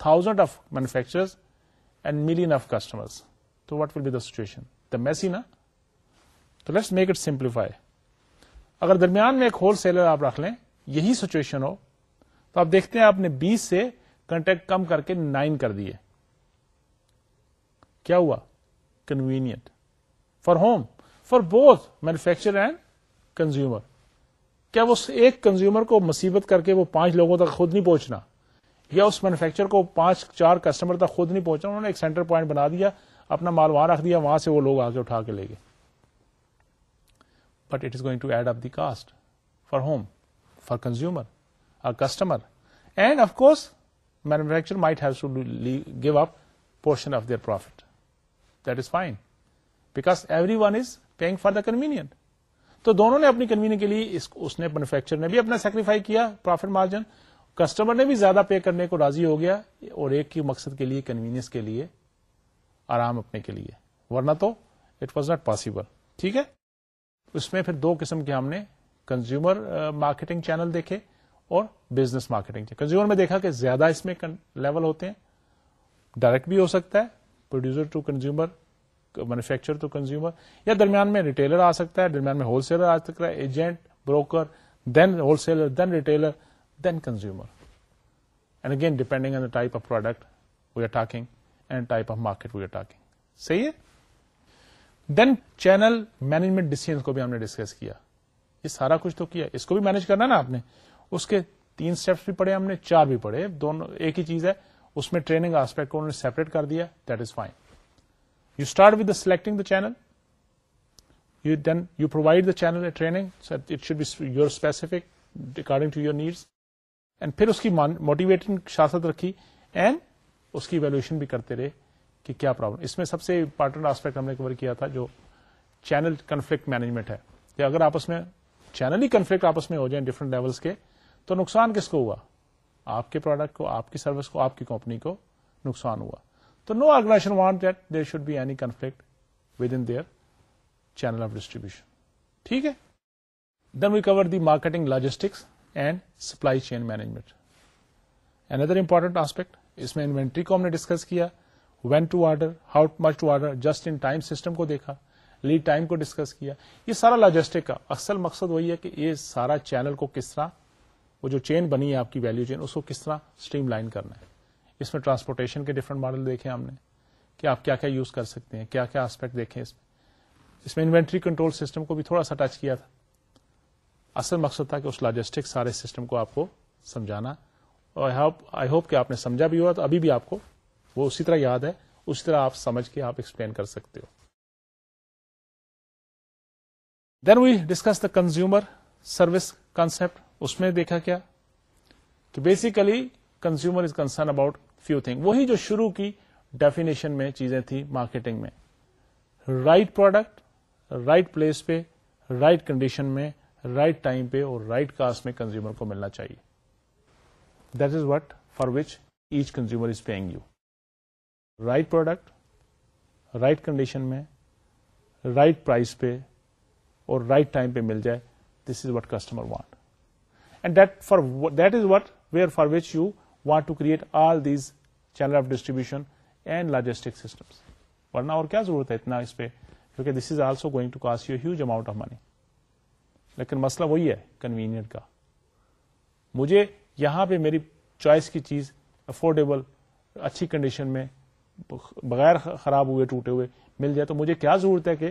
Speaker 1: thousand of manufacture and million of customer تو what will be the situation the messy نا تو لیٹس میک اٹ سمپلیفائی اگر درمیان میں ایک ہول سیلر آپ رکھ لیں، یہی سچویشن ہو، تو آپ دیکھتے ہیں آپ نے بیس سے کنٹیکٹ کم کر کے نائن کر دیے۔ کیا ہوا؟ Convenient for whom for both manufacture and consumer کیا وہ ایک کنزیومر کو مصیبت کر کے وہ پانچ لوگوں تک خود نہیں پہنچنا؟ یا اس مینوفیکچر کو پانچ، چار کسٹمر تک خود نہیں پہنچنا انہوں نے ایک سینٹر پوائنٹ بنا دیا، اپنا مال وہاں رکھ دیا، وہاں سے وہ لوگ آگے اٹھا کے لے گئے۔ But it is going to add up the cost for whom for consumer or customer and of course manufacture might have to give up portion of their profit that is fine because every one is paying for the convenient تو دونوں نے اپنی convenient کے لیے اس نے manufacture نے بھی اپنا سیکریفائی کیا پروفیٹ مارجن کسٹمر نے بھی زیادہ پے کرنے کو راضی ہو گیا اور ایک ہی مقصد کے لیے کنوینئنس کے لیے، آرام اپنے کے لیے۔ ورنہ تو اٹ واز ناٹ پاسبل ٹھیک ہے؟ اس میں پھر دو قسم کے ہم نے کنزیومر مارکیٹنگ چینل دیکھے اور بزنس مارکیٹنگ کنزیومر میں دیکھا کہ زیادہ اس میں لیول ہوتے ہیں۔ ڈائریکٹ بھی ہو سکتا ہے producer to consumer manufacture to consumer یا درمیان میں ریٹیلر آ سکتا ہے، درمیان میں ہول سیلر آ سکتا ہے agent broker then wholesaler then retailer then consumer and again depending on the type of product we are talking and type of market we are talking صحیح ہے دین چینل مینجمنٹ ڈیسیزن کو بھی ہم نے discuss کیا. یہ سارا کچھ تو کیا. اس کو بھی مینج کرنا نا آپ نے. اس کے تین اسٹیپس بھی پڑھے ہم نے، چار بھی پڑھے دونوں ایک ہی چیز ہے. اس میں ٹریننگ آسپیکٹ کو انہوں نے سیپریٹ کر دیا. That is fine you start with selecting the channel you then you provide the channel training it should be your specific according to your needs and پھر اس کی موٹیویٹنگ شاست رکھی اینڈ اس کی ویلویشن بھی کرتے رہے کہ کیا پرابلم اس میں سب سے امپارٹنٹ آسپیکٹ ہم نے کور کیا تھا جو چینل کنفلکٹ مینجمنٹ ہے. کہ اگر آپس میں چینل ہی کنفلکٹ آپس میں ہو جائیں ڈفرنٹ لیولس کے، تو نقصان کس کو ہوا؟ آپ کے پروڈکٹ کو، آپ کی سروس کو، آپ کی کمپنی کو نقصان ہوا. تو no organization want that there should be any conflict within their channel of distribution ٹھیک ہے؟ Then we cover the marketing logistics and supply chain management another important aspect اس میں انوینٹری کو ہم نے ڈسکس کیا when to order how much to order just in time system کو دیکھا lead time کو ڈسکس کیا. یہ سارا لاجسٹک کا اصل مقصد وہی ہے کہ یہ سارا چینل کو کس طرح، وہ جو چین بنی ہے آپ کی ویلو چین اس کو کس طرح اسٹریم لائن کرنا ہے. اس میں ٹرانسپورٹیشن کے ڈفرنٹ ماڈل دیکھیں ہم نے، کہ آپ کیا کیا یوز کر سکتے ہیں، کیا کیا آسپیکٹ دیکھیں اس میں. اس میں انوینٹری کنٹرول سسٹم کو بھی تھوڑا سا ٹچ کیا تھا. اصل مقصد تھا کہ اس لاجسٹک سارے سسٹم کو آپ کو سمجھانا۔ اور آئی ہوپ کہ آپ نے سمجھا بھی ہوا تو ابھی بھی آپ کو وہ اسی طرح یاد ہے، اسی طرح آپ سمجھ کے آپ ایکسپلین کر سکتے ہو۔ Then we discuss the consumer service concept اس میں دیکھا کیا کہ basically consumer is concern about few thing وہی جو شروع کی ڈیفینیشن میں چیزیں تھیں مارکیٹنگ میں۔ رائٹ پروڈکٹ رائٹ پلیس پہ رائٹ کنڈیشن میں رائٹ ٹائم پہ اور رائٹ کاسٹ میں کنزیومر کو ملنا چاہیے۔ That is what for which each consumer is paying you right product right condition میں رائٹ پرائز پہ اور رائٹ ٹائم پہ مل جائے۔ This is what customer want and that for that is what where for which you want to create all these channel of distribution and logistic systems ورنہ اور کیا ضرورت ہے اتنا اس پہ؟ کیونکہ this is also going to cost you huge amount of money لیکن مسئلہ وہی ہے کنوینئنٹ کا۔ مجھے یہاں پہ میری چوائس کی چیز افورڈیبل اچھی کنڈیشن میں بغیر خراب ہوئے، ٹوٹے ہوئے مل جائے تو مجھے کیا ضرورت ہے کہ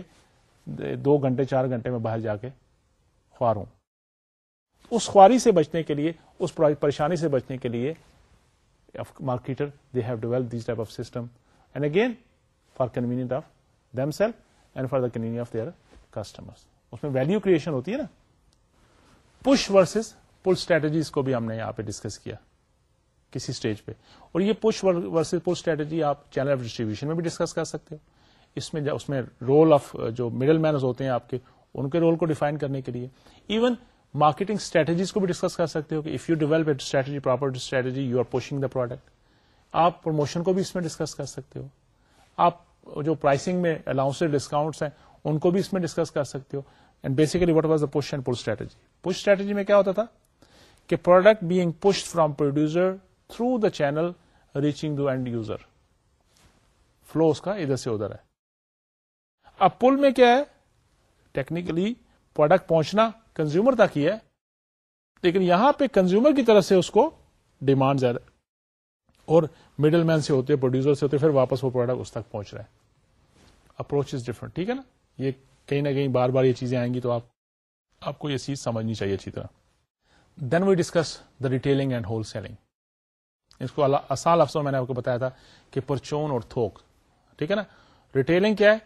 Speaker 1: دو گھنٹے، چار گھنٹے میں باہر جا کے خوار ہوں؟ اس خواری سے بچنے کے لیے، اس پریشانی سے بچنے کے لیے marketer they have develop this type of system and again for convenient of themselves and for the convenient of their customer اس میں ویلو کریشن ہوتی ہے نا۔ پش ورسز پل اسٹریٹجیز کو بھی ہم نے یہاں پہ ڈسکس کیا کسی اسٹیج پہ۔ اور یہ پش ورسز پل اسٹریٹجی آپ چینل آف ڈسٹریبیوشن میں بھی ڈسکس کر سکتے ہو اس میں اس میں رول آف uh, جو مڈل مینز ہوتے ہیں آپ کے، ان کے رول کو ڈیفائن کرنے کے لیے۔ ایون مارکیٹنگ اسٹریٹجیز کو بھی ڈسکس کر سکتے ہو کہ if you develop a strategy proper strategy you are pushing the product آپ پروموشن کو بھی اس میں ڈسکس کر سکتے ہو۔ آپ جو پرائسنگ میں الاؤنس ڈسکاؤنٹس ہیں، ان کو بھی اس میں ڈسکس کر سکتے ہو۔ And basically what was the push and pull strategy push strategy میں کیا ہوتا تھا کہ product being push from producer through the channel reaching to end user flow اس کا ادھر سے ادھر ہے. اب پل میں کیا ہے؟ ٹیکنیکلی پروڈکٹ پہنچنا کنزیومر تک ہی ہے، لیکن یہاں پہ کنزیومر کی طرف سے اس کو ڈیمانڈ زیادہ اور مڈل مین سے ہوتے پروڈیوسر سے ہوتے پھر واپس وہ پروڈکٹ اس تک پہنچ رہا ہے۔ اپروچ از ڈفرنٹ ٹھیک ہے نا؟ یہ کہیں نہ کہیں بار بار یہ چیزیں آئیں گی تو آپ آپ کو یہ چیز سمجھنی چاہیے اچھی طرح۔ Then we discuss the retailing and wholesaling اس کو آسان لفظوں میں نے آپ کو بتایا تھا کہ پرچون اور تھوک۔ ٹھیک ہے نا؟ ریٹیلنگ کیا ہے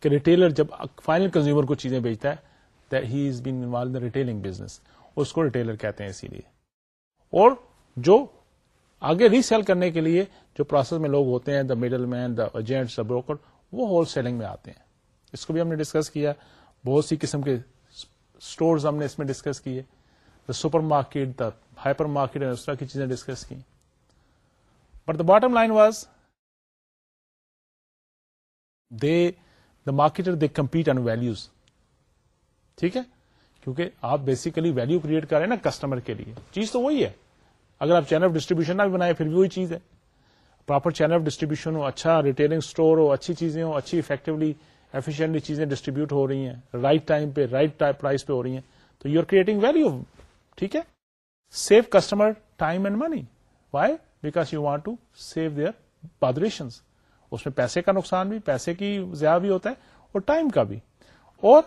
Speaker 1: کہ ریٹیلر جب فائنل کنزیومر کو چیزیں بیچتا ہے he is been involve retailing business اس کو ریٹیلر کہتے ہیں اسی لیے۔ اور جو آگے ری سیل کرنے کے لیے جو پروسیس میں لوگ ہوتے ہیں the middle man the agent the broker وہ ہول سیلنگ میں آتے ہیں۔ اس کو بھی ہم نے ڈسکس کیا، بہت سی قسم کے اسٹورز ہم نے اس میں ڈسکس کیے۔ The supermarket the hypermarket اس طرح کی چیزیں ڈسکس کی but the bottom line was they the marketer they compete on values ٹھیک ہے؟ کیونکہ آپ بیسیکلی ویلو کریٹ کر رہے ہیں نا کسٹمر کے لیے۔ چیز تو وہی ہے۔ اگر آپ چین آف ڈسٹریبیوشن نہ بھی بنائے پھر بھی وہی چیز ہے۔ پراپر چین آف ڈسٹریبیوشن ہو اچھا ریٹیلنگ اسٹور ہو، اچھی چیزیں ہو اچھی افیکٹولی ایفیشنٹلی چیزیں ڈسٹریبیوٹ ہو رہی ہیں رائٹ ٹائم پہ رائٹ پرائز پہ ہو رہی ہیں۔ تو یو آر کریٹنگ ویلو ٹھیک ہے؟ Save customer time and money why because you want to save their پادریشن اس میں پیسے کا نقصان بھی، پیسے کی زیادہ بھی ہوتا ہے اور ٹائم کا بھی۔ اور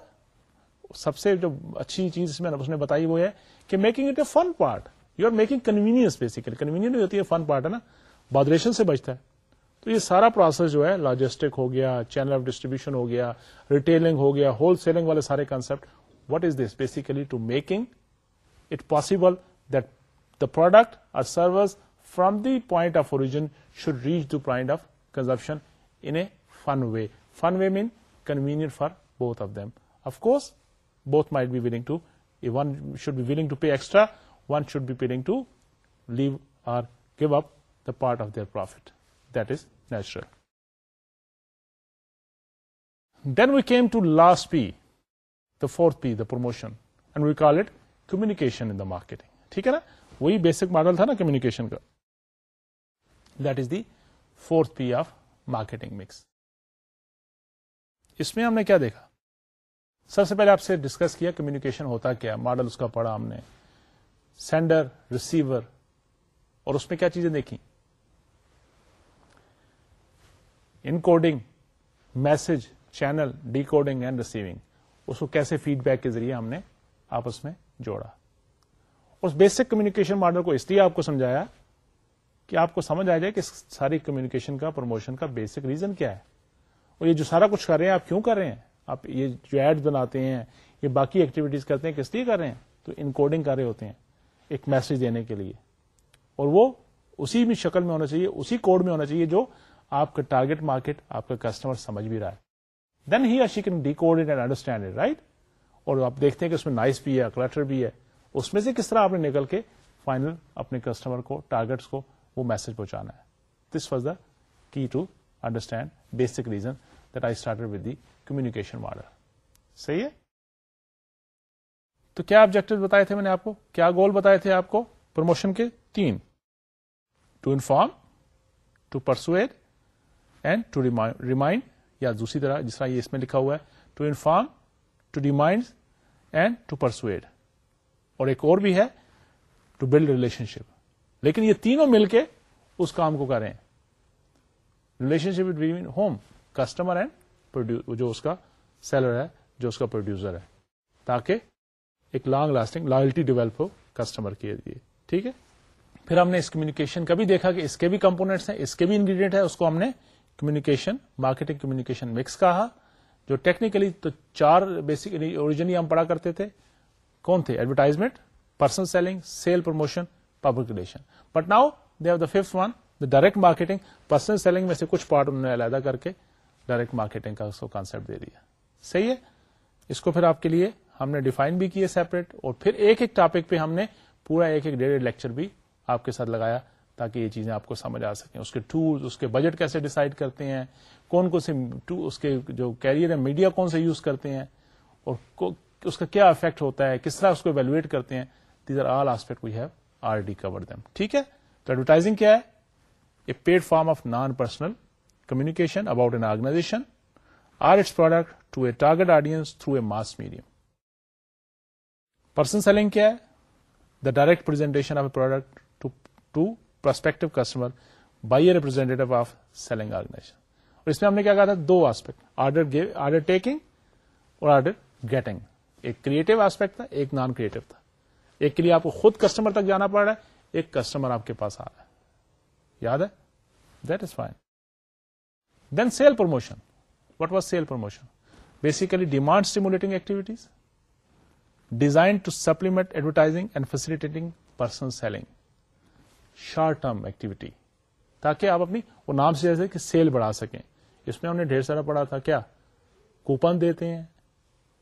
Speaker 1: سب سے جو اچھی چیز اس میں اس نے بتائی وہ ہے کہ making it a fun part you are making convenience basically convenient ہوتی ہے فن پارٹ ہے نا۔ بادریشن سے بچتا ہے۔ تو یہ سارا پروسیس جو ہے لاجسٹک ہو گیا چینل آف ڈسٹریبیوشن ہو گیا ریٹیلنگ ہو گیا ہول سیلنگ والے سارے concept what is this basically to making it possible that the product or service from the point of origin should reach the point of consumption in a fun way fun way mean convenient for both of them of course both might be willing to, one should be willing to pay extra, one should be willing to leave or give up the part of their profit. That is natural. Then we came to last P, the fourth P, the promotion, and we call it communication in the marketing. ٹھیک ہے نا؟ وہی basic model تھا نا communication کا. That is the fourth P of marketing mix اس میں ہم نے کیا دیکھا؟ سب سے پہلے آپ سے ڈسکس کیا کمیونیکیشن ہوتا کیا ماڈل اس کا پڑھا ہم نے. سینڈر ریسیور اور اس میں کیا چیزیں دیکھی encoding message channel decoding and receiving اس کو کیسے فیڈ بیک کے ذریعے ہم نے آپس میں جوڑا؟ اس بیسک کمیونیکیشن ماڈل کو اس لیے آپ کو سمجھایا کہ آپ کو سمجھ آ جائے کہ ساری کمیونیکیشن کا پروموشن کا بیسک ریزن کیا ہے۔ اور یہ جو سارا کچھ کر رہے ہیں، آپ کیوں کر رہے ہیں؟ آپ یہ جو ایڈ بناتے ہیں، یہ باقی ایکٹیویٹیز کرتے ہیں، کس لیے کر رہے ہیں؟ تو ان کوڈنگ کر رہے ہوتے ہیں ایک میسج دینے کے لیے۔ اور وہ اسی بھی شکل میں ہونا چاہیے، اسی کوڈ میں ہونا چاہیے جو آپ کا ٹارگیٹ مارکیٹ آپ کا کسٹمر سمجھ بھی رہا ہے۔ Then he she can decode and understand it right اور آپ دیکھتے ہیں کہ اس میں نائس بھی ہے کلٹر بھی ہے۔ اس میں سے کس طرح آپ نے نکل کے فائنل اپنے کسٹمر کو ٹارگیٹس کو وہ میسج پہنچانا ہے۔ This was the key to understand basic reason that I start with the communication model صحیح ہے؟ تو کیا آبجیکٹو بتائے تھے میں نے آپ کو؟ کیا گول بتائے تھے آپ کو؟ پروموشن کے تین۔ To inform to persuade and to remind یا دوسری طرح جس طرح یہ اس میں لکھا ہوا ہے to inform to remind and to persuade اور ایک اور بھی ہے ٹو بلڈ ریلیشن شپ لیکن یہ تینوں مل کے اس کام کو کریں relationship between home customer and جو اس کا سیلر ہے، جو اس کا پروڈیوسر ہے۔ تاکہ ایک لانگ لاسٹنگ لائلٹی ڈیولپ ہو کسٹمر کے لیے۔ ٹھیک ہے؟ پھر ہم نے اس کمیونیکیشن کا بھی دیکھا کہ اس کے بھی کمپونیٹس ہیں، اس کے بھی انگریڈینٹ ہے، اس کو ہم نے کمیونیکیشن مارکیٹنگ کمیونیکیشن مکس کہا، جو ٹیکنیکلی تو چار بیسک اوریجنلی ہم پڑھا کرتے تھے۔ کون تھے؟ Advertisement personal selling sale promotion public relation but now they the fifth one the direct marketing personal selling میں سے کچھ پارٹ انہوں نے علیحدہ کر کے ڈائریکٹ مارکیٹنگ کا اس کو کانسپٹ دے دیا۔ صحیح ہے؟ اس کو پھر آپ کے لیے ہم نے ڈیفائن بھی کیے سیپریٹ اور پھر ایک ایک ٹاپک پہ ہم نے پورا ایک ایک ڈیڑھ لیکچر بھی آپ کے ساتھ لگایا۔ تاکہ یہ چیزیں آپ کو سمجھ آ سکیں۔ اس کے ٹولس اس کے بجٹ کیسے ڈیسائڈ کرتے ہیں؟ کون کون سے اس کے جو کیریئر ہے میڈیا کون سے یوز کرتے ہیں؟ اور اس کا کیا افیکٹ ہوتا ہے؟ کس طرح اس کو ایویلویٹ کرتے ہیں؟ These are all aspect we have already cover them ٹھیک ہے؟ تو ایڈورٹائزنگ کیا ہے؟ A paid form of non personal communication about an organization or its product to a target audience through a mass medium person selling کیا ہے؟ The direct presentation of a product to prospective customer by a representative of selling organization اور اس میں ہم نے کیا کہا تھا؟ دو آسپیکٹ آرڈر آرڈر ٹیکنگ اور آرڈر گیٹنگ ایک کریٹو آسپیکٹ تھا، ایک نان کریٹو تھا۔ ایک کے لیے آپ کو خود کسٹمر تک جانا پڑ رہا ہے، ایک کسٹمر آپ کے پاس آ رہا ہے۔ یاد ہے؟ That is fine then sale promotion what was sale promotion basically demand stimulating activities designed to supplement advertising and facilitating personal selling short term activity, تاکہ آپ اپنی وہ نام سے جیسے کہ سیل بڑھا سکیں۔ اس میں ہم نے ڈھیر سارا پڑھا تھا، کیا؟ کوپن دیتے ہیں،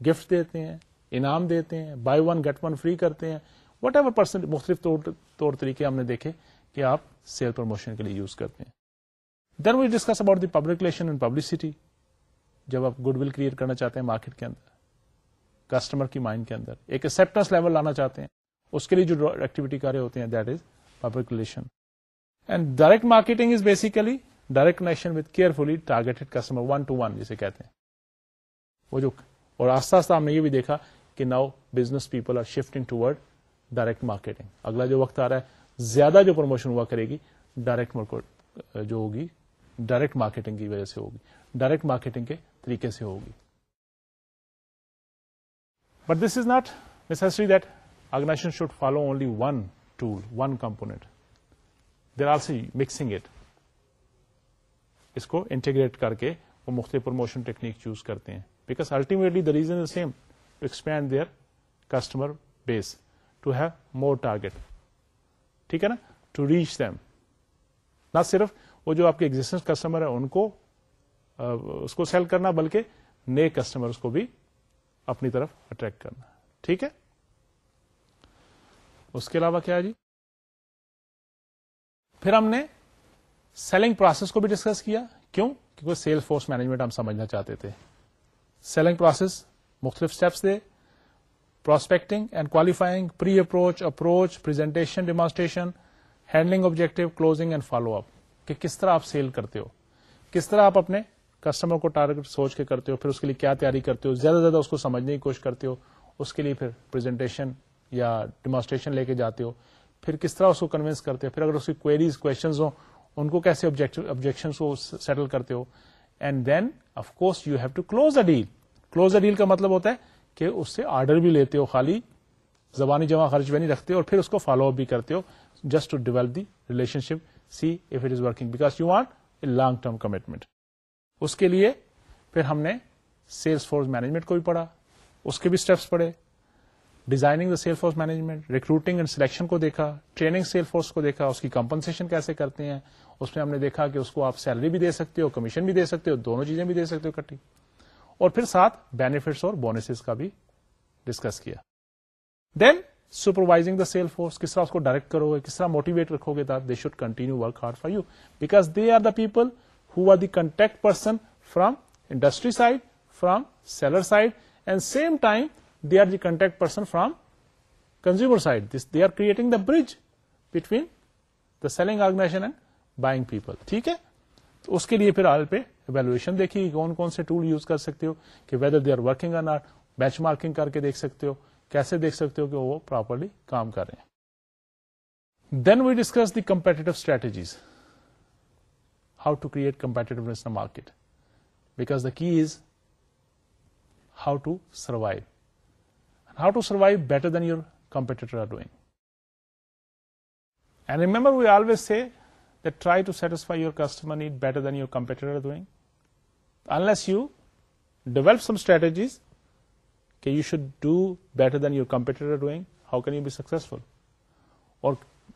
Speaker 1: گفٹ دیتے ہیں، انعام دیتے ہیں buy one get one free کرتے ہیں۔ وٹ ایور پرسن مختلف طور طریقے ہم نے دیکھے کہ آپ سیل پروموشن کے لیے یوز کرتے ہیں۔ Then we discuss about the public relation and publicity جب آپ گڈ ول کریٹ کرنا چاہتے ہیں مارکیٹ کے اندر کسٹمر کی مائنڈ کے اندر، ایک ایکسپٹنس لیول لانا چاہتے ہیں۔ اس کے لیے جو ایکٹیویٹی کر رہے ہوتے ہیں that is public relation and direct marketing is basically direct connection with carefully targeted customer one to one جسے کہتے ہیں۔ وہ جو اور آستہ آستہ ہم نے یہ بھی دیکھا کہ now business people are shifting toward direct marketing اگلا جو وقت آ رہا ہے، زیادہ جو پروموشن ہوا کرے گی ڈائریکٹ جو ہوگی ڈائریکٹ مارکیٹنگ کی وجہ سے ہوگی۔ ڈائریکٹ مارکیٹنگ کے طریقے سے ہوگی۔ But this is not necessary that organization should follow only one tool one component there are see mixing it اس کو انٹیگریٹ کر کے وہ مختلف پروموشن ٹیکنیک چوز کرتے ہیں because ultimately the reason is same to expand their customer base to have more target ٹھیک ہے نا ٹو ریچ دم نہ صرف وہ جو آپ کے ایگزٹنس کسٹمر ہے ان کو اس کو سیل کرنا بلکہ نئے کسٹمر کو بھی اپنی طرف اٹریکٹ کرنا ٹھیک ہے اس کے علاوہ کیا جی؟ پھر ہم نے سیلنگ پروسیس کو بھی ڈسکس کیا۔ کیوں؟ کیونکہ سیل فورس مینجمنٹ ہم سمجھنا چاہتے تھے۔ سیلنگ پروسیس مختلف steps they. Prospecting and qualifying pre approach approach presentation demonstration handling objective closing and follow up کہ کس طرح آپ سیل کرتے ہو۔ کس طرح آپ اپنے کسٹمر کو ٹارگیٹ سوچ کے کرتے ہو۔ پھر اس کے لیے کیا تیاری کرتے ہو۔ زیادہ سے زیادہ اس کو سمجھنے کی کوشش کرتے ہو۔ اس کے لیے پھر پرزنٹیشن یا ڈیمانسٹریشن لے کے جاتے ہو، پھر کس طرح اس کو کنوینس کرتے ہو؟ پھر اگر اس کی کوئریز کوشچنز ہوں، ان کو کیسے آبجیکشن کو سیٹل کرتے ہو؟ And then of course you have to close a deal close a deal کا مطلب ہوتا ہے کہ اس سے آرڈر بھی لیتے ہو خالی، زبانی جمع خرچ بھی نہیں رکھتے اور پھر اس کو فالو اپ بھی کرتے ہو just to develop the relationship see if it is working because you want a long term commitment اس کے لیے پھر ہم نے سیلس فورس مینجمنٹ کو بھی پڑھا، اس کے بھی اسٹیپس پڑھے designing the sale force management recruiting and selection کو دیکھا ٹریننگ سیل فورس کو دیکھا، اس کی کمپنسن کیسے کرتے ہیں، اس میں ہم نے دیکھا کہ اس کو آپ سیلری بھی دے سکتے ہو کمیشن بھی دے سکتے ہو، دونوں چیزیں بھی دے سکتے ہو کٹھی اور پھر ساتھ بینیفٹس اور بونسز کا بھی ڈسکس کیا۔ Then supervising the sale force کس طرح اس کو ڈائریکٹ کرو گے کس طرح موٹیویٹ رکھو گے they should continue work hard for you because they are the people who are the contact person from industry side from seller side and same time they are the contact person from consumer side this they are creating the bridge between the selling organization and buying people ٹھیک ہے تو اس کے لیے پھر آل پہ evaluation دیکھیے کون کون سے ٹول یوز کر سکتے ہو کہ whether they are working or not benchmarking کر کے دیکھ سکتے ہو کیسے دیکھ سکتے ہو کہ وہ پراپرلی کام کر رہے ہیں then we discuss the competitive strategies how to create competitiveness market because the key is how to survive how to survive better than your competitor are doing and remember we always see try to satisfy your customer need better than your competitor doing unless you develop some strategies کہ you should do better than your competitor doing how can you be successful اور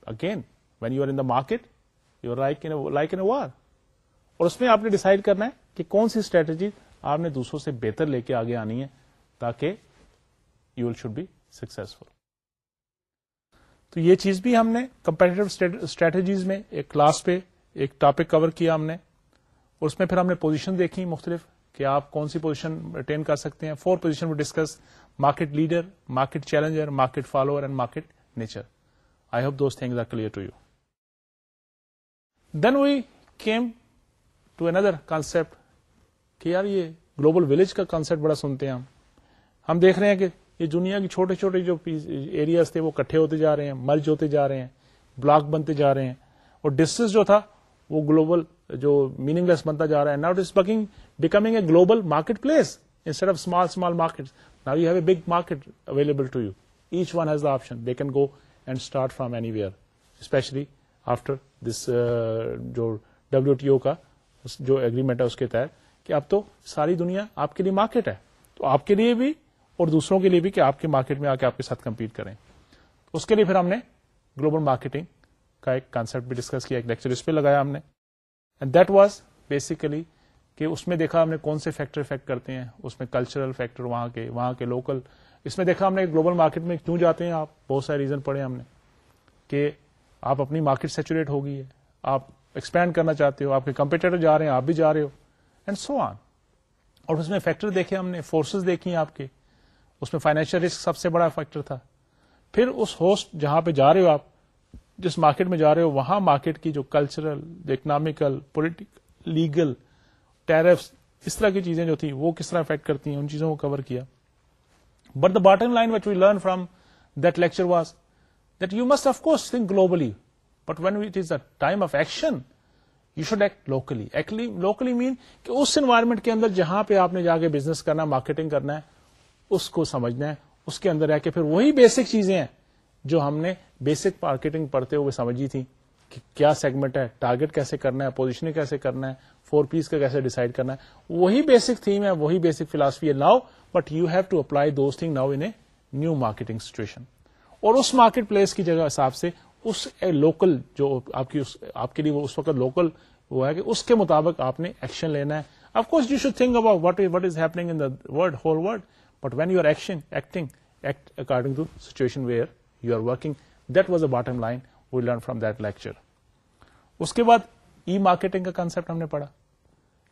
Speaker 1: again when you are in the market you like like in war اور اس میں آپ نے decide کرنا ہے کہ کون سی اسٹریٹجی آپ نے دوسروں سے بہتر لے کے آگے آنی ہے تاکہ you will should be successful تو یہ چیز بھی ہم نے کمپیٹیو اسٹریٹجیز میں، ایک کلاس پہ ایک ٹاپک کور کیا ہم نے۔ اور اس میں پھر ہم نے پوزیشن دیکھی مختلف کہ آپ کون سی پوزیشن اٹین کر سکتے ہیں۔ Four position discuss market leader market challenger market follower and market nicher I hope those things are clear to you then we came to another concept کہ یار یہ گلوبل ولیج کا کانسپٹ بڑا سنتے ہیں ہم۔ ہم دیکھ رہے ہیں کہ یہ دنیا کی چھوٹے چھوٹے جو ایریاز تھے وہ کٹھے ہوتے جا رہے ہیں مرج ہوتے جا رہے ہیں بلاک بنتے جا رہے ہیں۔ اور ڈسٹینس جو تھا، وہ گلوبل جو میننگ لیس بنتا جا رہا ہے۔ Now it is booking becoming a global market place instead of small small market now you have a big market available to you each one has the option they can go and start from anywhere especially after this جو W T O کا جو agreement ہے اس کے تحت کہ اب تو ساری دنیا آپ کے لیے مارکیٹ ہے۔ تو آپ کے لیے بھی اور دوسروں کے لیے بھی کہ آپ کے مارکیٹ میں آ کے آپ کے ساتھ کمپیٹ کریں۔ اس کے لیے پھر ہم نے گلوبل مارکیٹنگ کا ایک کانسپٹ بھی ڈسکس کیا، ایک لیکچر اس پہ لگایا ہم نے۔ اینڈ دیٹ واز بیسیکلی کہ اس میں دیکھا ہم نے کون سے فیکٹر افیکٹ کرتے ہیں، اس میں کلچرل فیکٹر وہاں کے وہاں کے لوکل اس میں دیکھا ہم نے گلوبل مارکیٹ میں کیوں جاتے ہیں، آپ بہت سارے ریزن پڑے ہم نے۔ کہ آپ اپنی مارکیٹ سیچوریٹ ہو گئی ہے، آپ ایکسپینڈ کرنا چاہتے ہو، آپ کے کمپیٹیٹر جا رہے ہیں، آپ بھی جا رہے ہو اینڈ سو آن اور اس میں فیکٹر دیکھے ہم نے فورسز دیکھی ہیں آپ کے۔ اس میں فائنینشیل رسک سب سے بڑا فیکٹر تھا۔ پھر اس ہوسٹ جہاں پہ جا رہے ہو آپ، جس مارکیٹ میں جا رہے ہو، وہاں مارکیٹ کی جو cultural economical political legal tariffs اس طرح کی چیزیں جو تھیں، وہ کس طرح افیکٹ کرتی ہیں؟ ان چیزوں کو کور کیا۔ But the bottom line which we learn from that lecture was that you must of course think globally but when what is the time of action you should act locally locally mean کہ اس environment کے اندر جہاں پہ آپ نے جا کے business کرنا مارکیٹنگ کرنا ہے اس کو سمجھنا ہے۔ اس کے اندر رہ کے پھر وہی بیسک چیزیں ہیں جو ہم نے بیسک مارکیٹنگ پڑھتے ہوئے سمجھی تھی کہ کیا سیگمنٹ ہے ٹارگیٹ کیسے کرنا ہے پوزیشن کیسے کرنا ہے فور پیس کا کیسے ڈیسائڈ کرنا ہے۔ وہی بیسک تھیم ہے، وہی بیسک فلاسفی ہے۔ Now but you have to apply those thing now in new marketing situation اور اس مارکیٹ پلیس کی جگہ حساب سے اس لوکل جو آپ کی آپ کے لیے اس وقت لوکل وہ ہے کہ اس کے مطابق آپ نے ایکشن لینا ہے۔ Of course you should think about what what is happening in the world whole world but when you are action acting act according to situation where you are working that was a bottom line we learn from that lecture اس کے بعد e marketing کا concept ہم نے پڑھا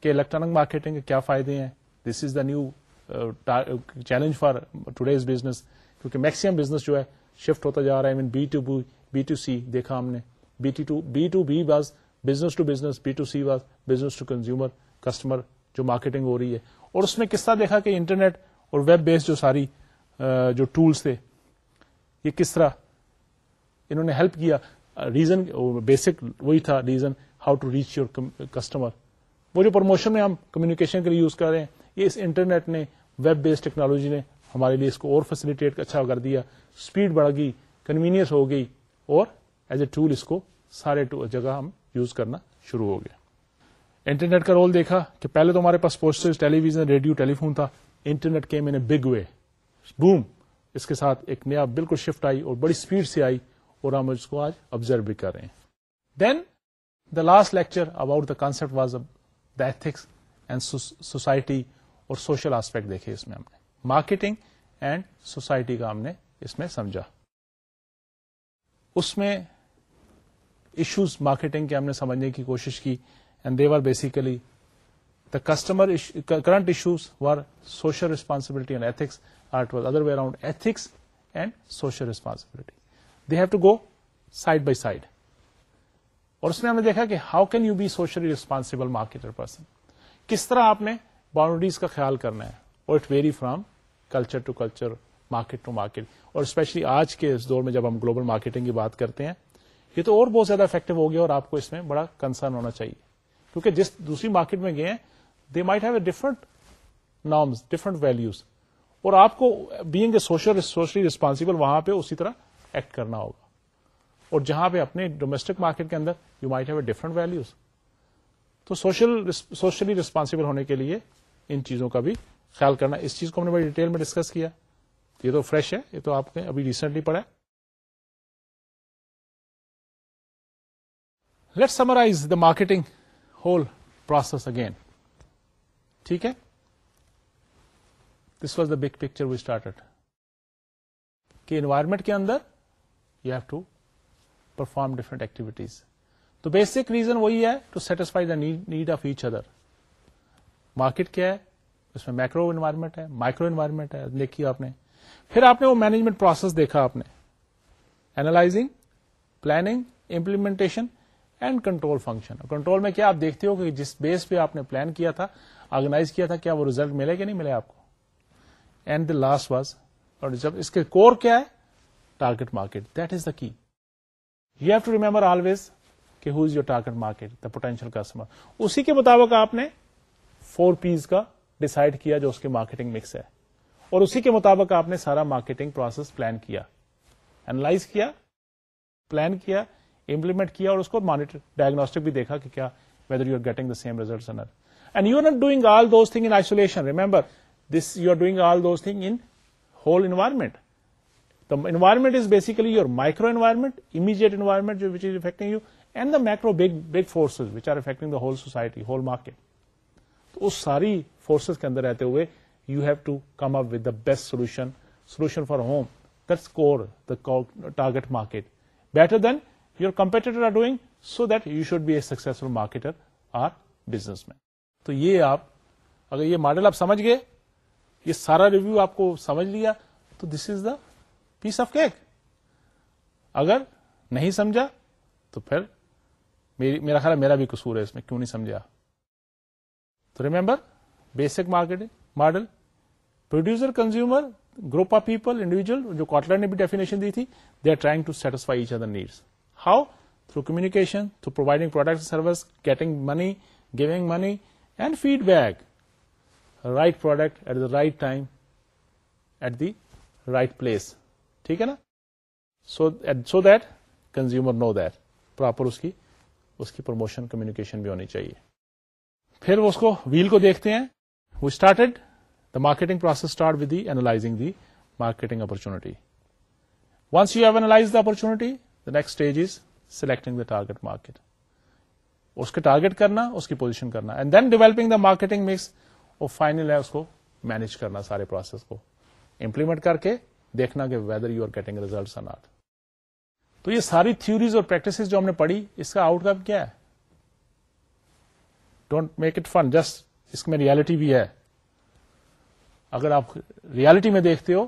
Speaker 1: کہ electronic marketing کے کیا فائدے ہیں this is the new challenge for today's business کیونکہ میکسیمم بزنس جو ہے شفٹ ہوتا جا رہا ہے B to B to C دیکھا ہم نے B to B to B was business to business B to C was business to consumer customer جو مارکیٹنگ ہو رہی ہے اور اس میں کس طرح دیکھا کہ انٹرنیٹ اور ویب بیس جو ساری جو ٹولس تھے، یہ کس طرح انہوں نے ہیلپ کیا؟ ریزن بیسک وہی تھا reason how to reach your customer وہ جو پروموشن میں ہم کمیونیکیشن کے لیے یوز کر رہے ہیں، یہ اس انٹرنیٹ نے ویب بیسڈ ٹیکنالوجی نے ہمارے لیے اس کو اور فیسلٹیٹ اچھا کر دیا اسپیڈ بڑھ گئی کنوینئنس ہو گئی، اور ایز اے ٹول اس کو سارے جگہ ہم یوز کرنا شروع ہو گیا۔ انٹرنیٹ کا رول دیکھا کہ پہلے تو ہمارے پاس poster television radio telephone تھا۔ انٹرنیٹ کے میں نے بگ وے، بوم، اس کے ساتھ ایک نیا بالکل شفٹ آئی اور بڑی اسپیڈ سے آئی اور ہم اس کو آج آبزرو بھی کر رہے ہیں۔ Then the last lecture about the concept was the ethics and society اور سوشل آسپیکٹ دیکھے اس میں ہم نے۔ مارکیٹنگ اینڈ سوسائٹی کا ہم نے اس میں سمجھا۔ اس میں ایشوز مارکیٹنگ کے ہم نے سمجھنے کی کوشش کی and they're basically the customer current issues were social responsibility and ethics or was other way around ethics and social responsibility they have to go side by side اور اس میں ہم نے دیکھا کہ how can you be socially responsible marketer person کس طرح آپ نے باؤنڈریز کا خیال کرنا ہے اور it vary from culture to culture market to market اور اسپیشلی آج کے اس دور میں جب ہم گلوبل مارکیٹنگ کی بات کرتے ہیں یہ تو اور بہت زیادہ افیکٹو ہو گیا اور آپ کو اس میں بڑا کنسرن ہونا چاہیے کیونکہ جس دوسری مارکیٹ میں گئے ہیں they might have a different norms different values اور آپ کو being a social socially responsible وہاں پہ اسی طرح ایکٹ کرنا ہوگا۔ اور جہاں پہ اپنے ڈومیسٹک مارکیٹ کے اندر you might have a different values تو سوشل سوشلی ریسپانسبل ہونے کے لیے ان چیزوں کا بھی خیال کرنا۔ اس چیز کو ہم نے بڑی ڈیٹیل میں ڈسکس کیا۔ یہ تو فریش ہے، یہ تو آپ نے ابھی ریسنٹلی پڑھا let summarize the marketing whole process again ٹھیک ہے؟ This was the big picture we started کہ انوائرمنٹ کے اندر you have to perform different activities تو بیسک ریزن وہی ہے to satisfy the need of each other market کیا ہے؟ اس میں مائکرو انوائرمنٹ ہے مائکرو انوائرمنٹ ہے دیکھیے آپ نے. پھر آپ نے وہ مینجمنٹ پروسیس دیکھا آپ نے. Analysing planning implementation and control function control میں کیا آپ دیکھتے ہو کہ جس بیس پہ آپ نے پلان کیا تھا آرگنائز کیا تھا کیا وہ ریزلٹ ملے کہ نہیں ملے آپ کو؟ اینڈ دا لاسٹ واز اور جب اس کے کور کیا ہے؟ Target market that is the key you have to remember always کہ who is your target market the potential customer اسی کے مطابق آپ نے فور پیز کا ڈسائڈ کیا جو اس کے مارکیٹنگ مکس ہے. اور اسی کے مطابق آپ نے سارا مارکیٹنگ پروسیس پلان کیا. اینالائز کیا پلان کیا امپلیمنٹ کیا اور اس کو مانیٹر ڈائگنوسٹک بھی دیکھا کہ کیا whether you are getting the same result and you are not doing all those thing in isolation remember this you are doing all those thing in whole environment the environment is basically your micro environment immediate environment which is affecting you and the micro big big forces which are affecting the whole society whole market تو اس ساری forces کے اندر رہتے ہوئے you have to come up with the best solution solution for whom that score the target market better than your competitor are doing so that you should be a successful marketer or businessman تو یہ آپ اگر یہ model آپ سمجھ گئے، یہ سارا ریویو آپ کو سمجھ لیا، تو this is the piece of cake اگر نہیں سمجھا، تو پھر میرا خیال میرا بھی قصور ہے اس میں، کیوں نہیں سمجھا تو remember basic marketing model producer consumer group of people individual جو کوٹلر نے بھی ڈیفینیشن دی تھی they are trying to satisfy each other needs how through communication through providing product service getting money giving money and feedback right product at the right time at the right place ٹھیک ہے نا؟ So so that consumer know that proper اس کی اس کی promotion communication بھی ہونی چاہیے. پھر اس کو ویل کو دیکھتے ہیں. وہ started the marketing process start with the analysing the marketing opportunity once you have analyse the opportunity the next stage is selecting the target market اس کے ٹارگیٹ کرنا، اس کی پوزیشن کرنا. And then developing the marketing mix اور final ہے اس کو manage کرنا، سارے پروسیس کو. امپلیمنٹ کر کے دیکھنا کہ whether you are getting result not تو یہ ساری تھوریز اور پریکٹس جو ہم نے پڑھی، اس کا آؤٹ کم کیا ہے؟ Don't make it fun just اس میں ریالٹی بھی ہے. اگر آپ ریالٹی میں دیکھتے ہو،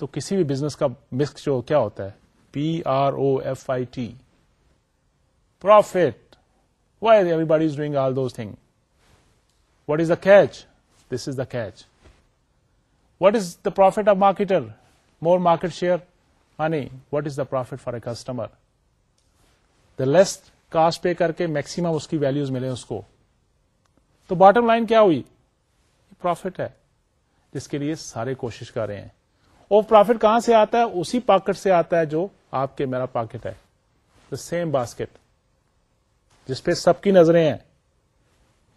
Speaker 1: تو کسی بھی بزنس کا مسک جو کیا ہوتا ہے؟ P R O F I T profit why everybody is doing all those thing what is the catch this is the catch what is the profit of marketer more market share money what is the profit for a customer the least cost pay کر کے maximum اس کی values ملے اس کو تو bottom line کیا ہوئی پروفٹ ہے جس کے لیے سارے کوشش کر رہے ہیں اور پروفٹ کہاں سے آتا ہے اسی پاکٹ سے آتا ہے جو آپ کے میرا پاکٹ ہے دا سیم باسکٹ جس پہ سب کی نظریں ہیں۔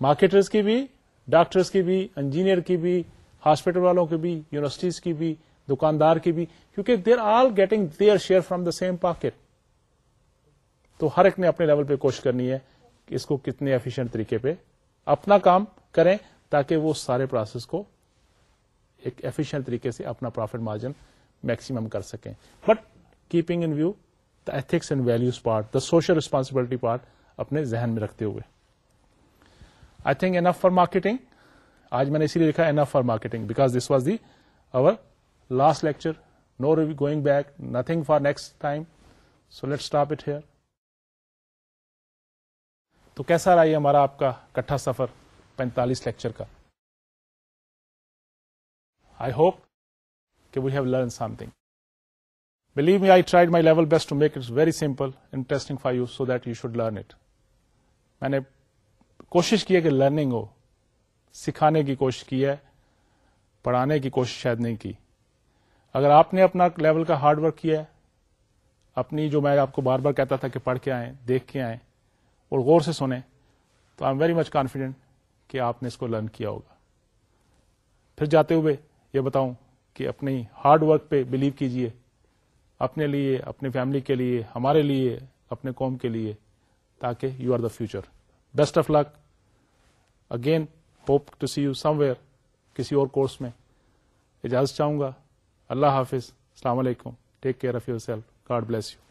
Speaker 1: مارکیٹرز کی بھی ڈاکٹرز کی بھی انجینئر کی بھی ہاسپٹل والوں کی بھی یونیورسٹیز کی بھی، دکاندار کی بھی، کیونکہ they're all getting their share from the same pocket تو ہر ایک نے اپنے لیول پہ کوشش کرنی ہے کہ اس کو کتنے ایفیشینٹ طریقے پہ اپنا کام کریں تاکہ وہ سارے پروسیس کو ایک ایفیشینٹ طریقے سے اپنا پروفٹ مارجن میکسیمم کر سکیں۔ But keeping in view the ethics and values part the social responsibility part اپنے ذہن میں رکھتے ہوئے۔ I think enough for marketing آج میں نے اسی لیے لکھا enough for marketing because this was the over last lecture no review going back nothing for next time so let stop it here تو کیسا رہا یہ ہمارا آپ کا کٹھا سفر پینتالیس لیکچر کا؟ آئی ہوپ کہ we have learn something believe me I tried my level best to make it very simple interesting for you so that you should learn it میں نے کوشش کی ہے کہ لرننگ ہو، سکھانے کی کوشش کی ہے، پڑھانے کی کوشش شاید نہیں کی۔ اگر آپ نے اپنا لیول کا ہارڈ ورک کیا ہے، اپنی جو میں آپ کو بار بار کہتا تھا کہ پڑھ کے آئیں، دیکھ کے آئیں اور غور سے سنیں، تو I am very much confident کہ آپ نے اس کو لرن کیا ہوگا۔ پھر جاتے ہوئے یہ بتاؤں کہ اپنی ہارڈ ورک پہ بلیو کیجیے۔ اپنے لیے اپنی فیملی کے لیے، ہمارے لیے، اپنے قوم کے لیے، تاکہ you are the future best of luck again hope to see you somewhere کسی اور کورس میں اجازت چاہوں گا اللہ حافظ السلام علیکم take care of yourself God bless you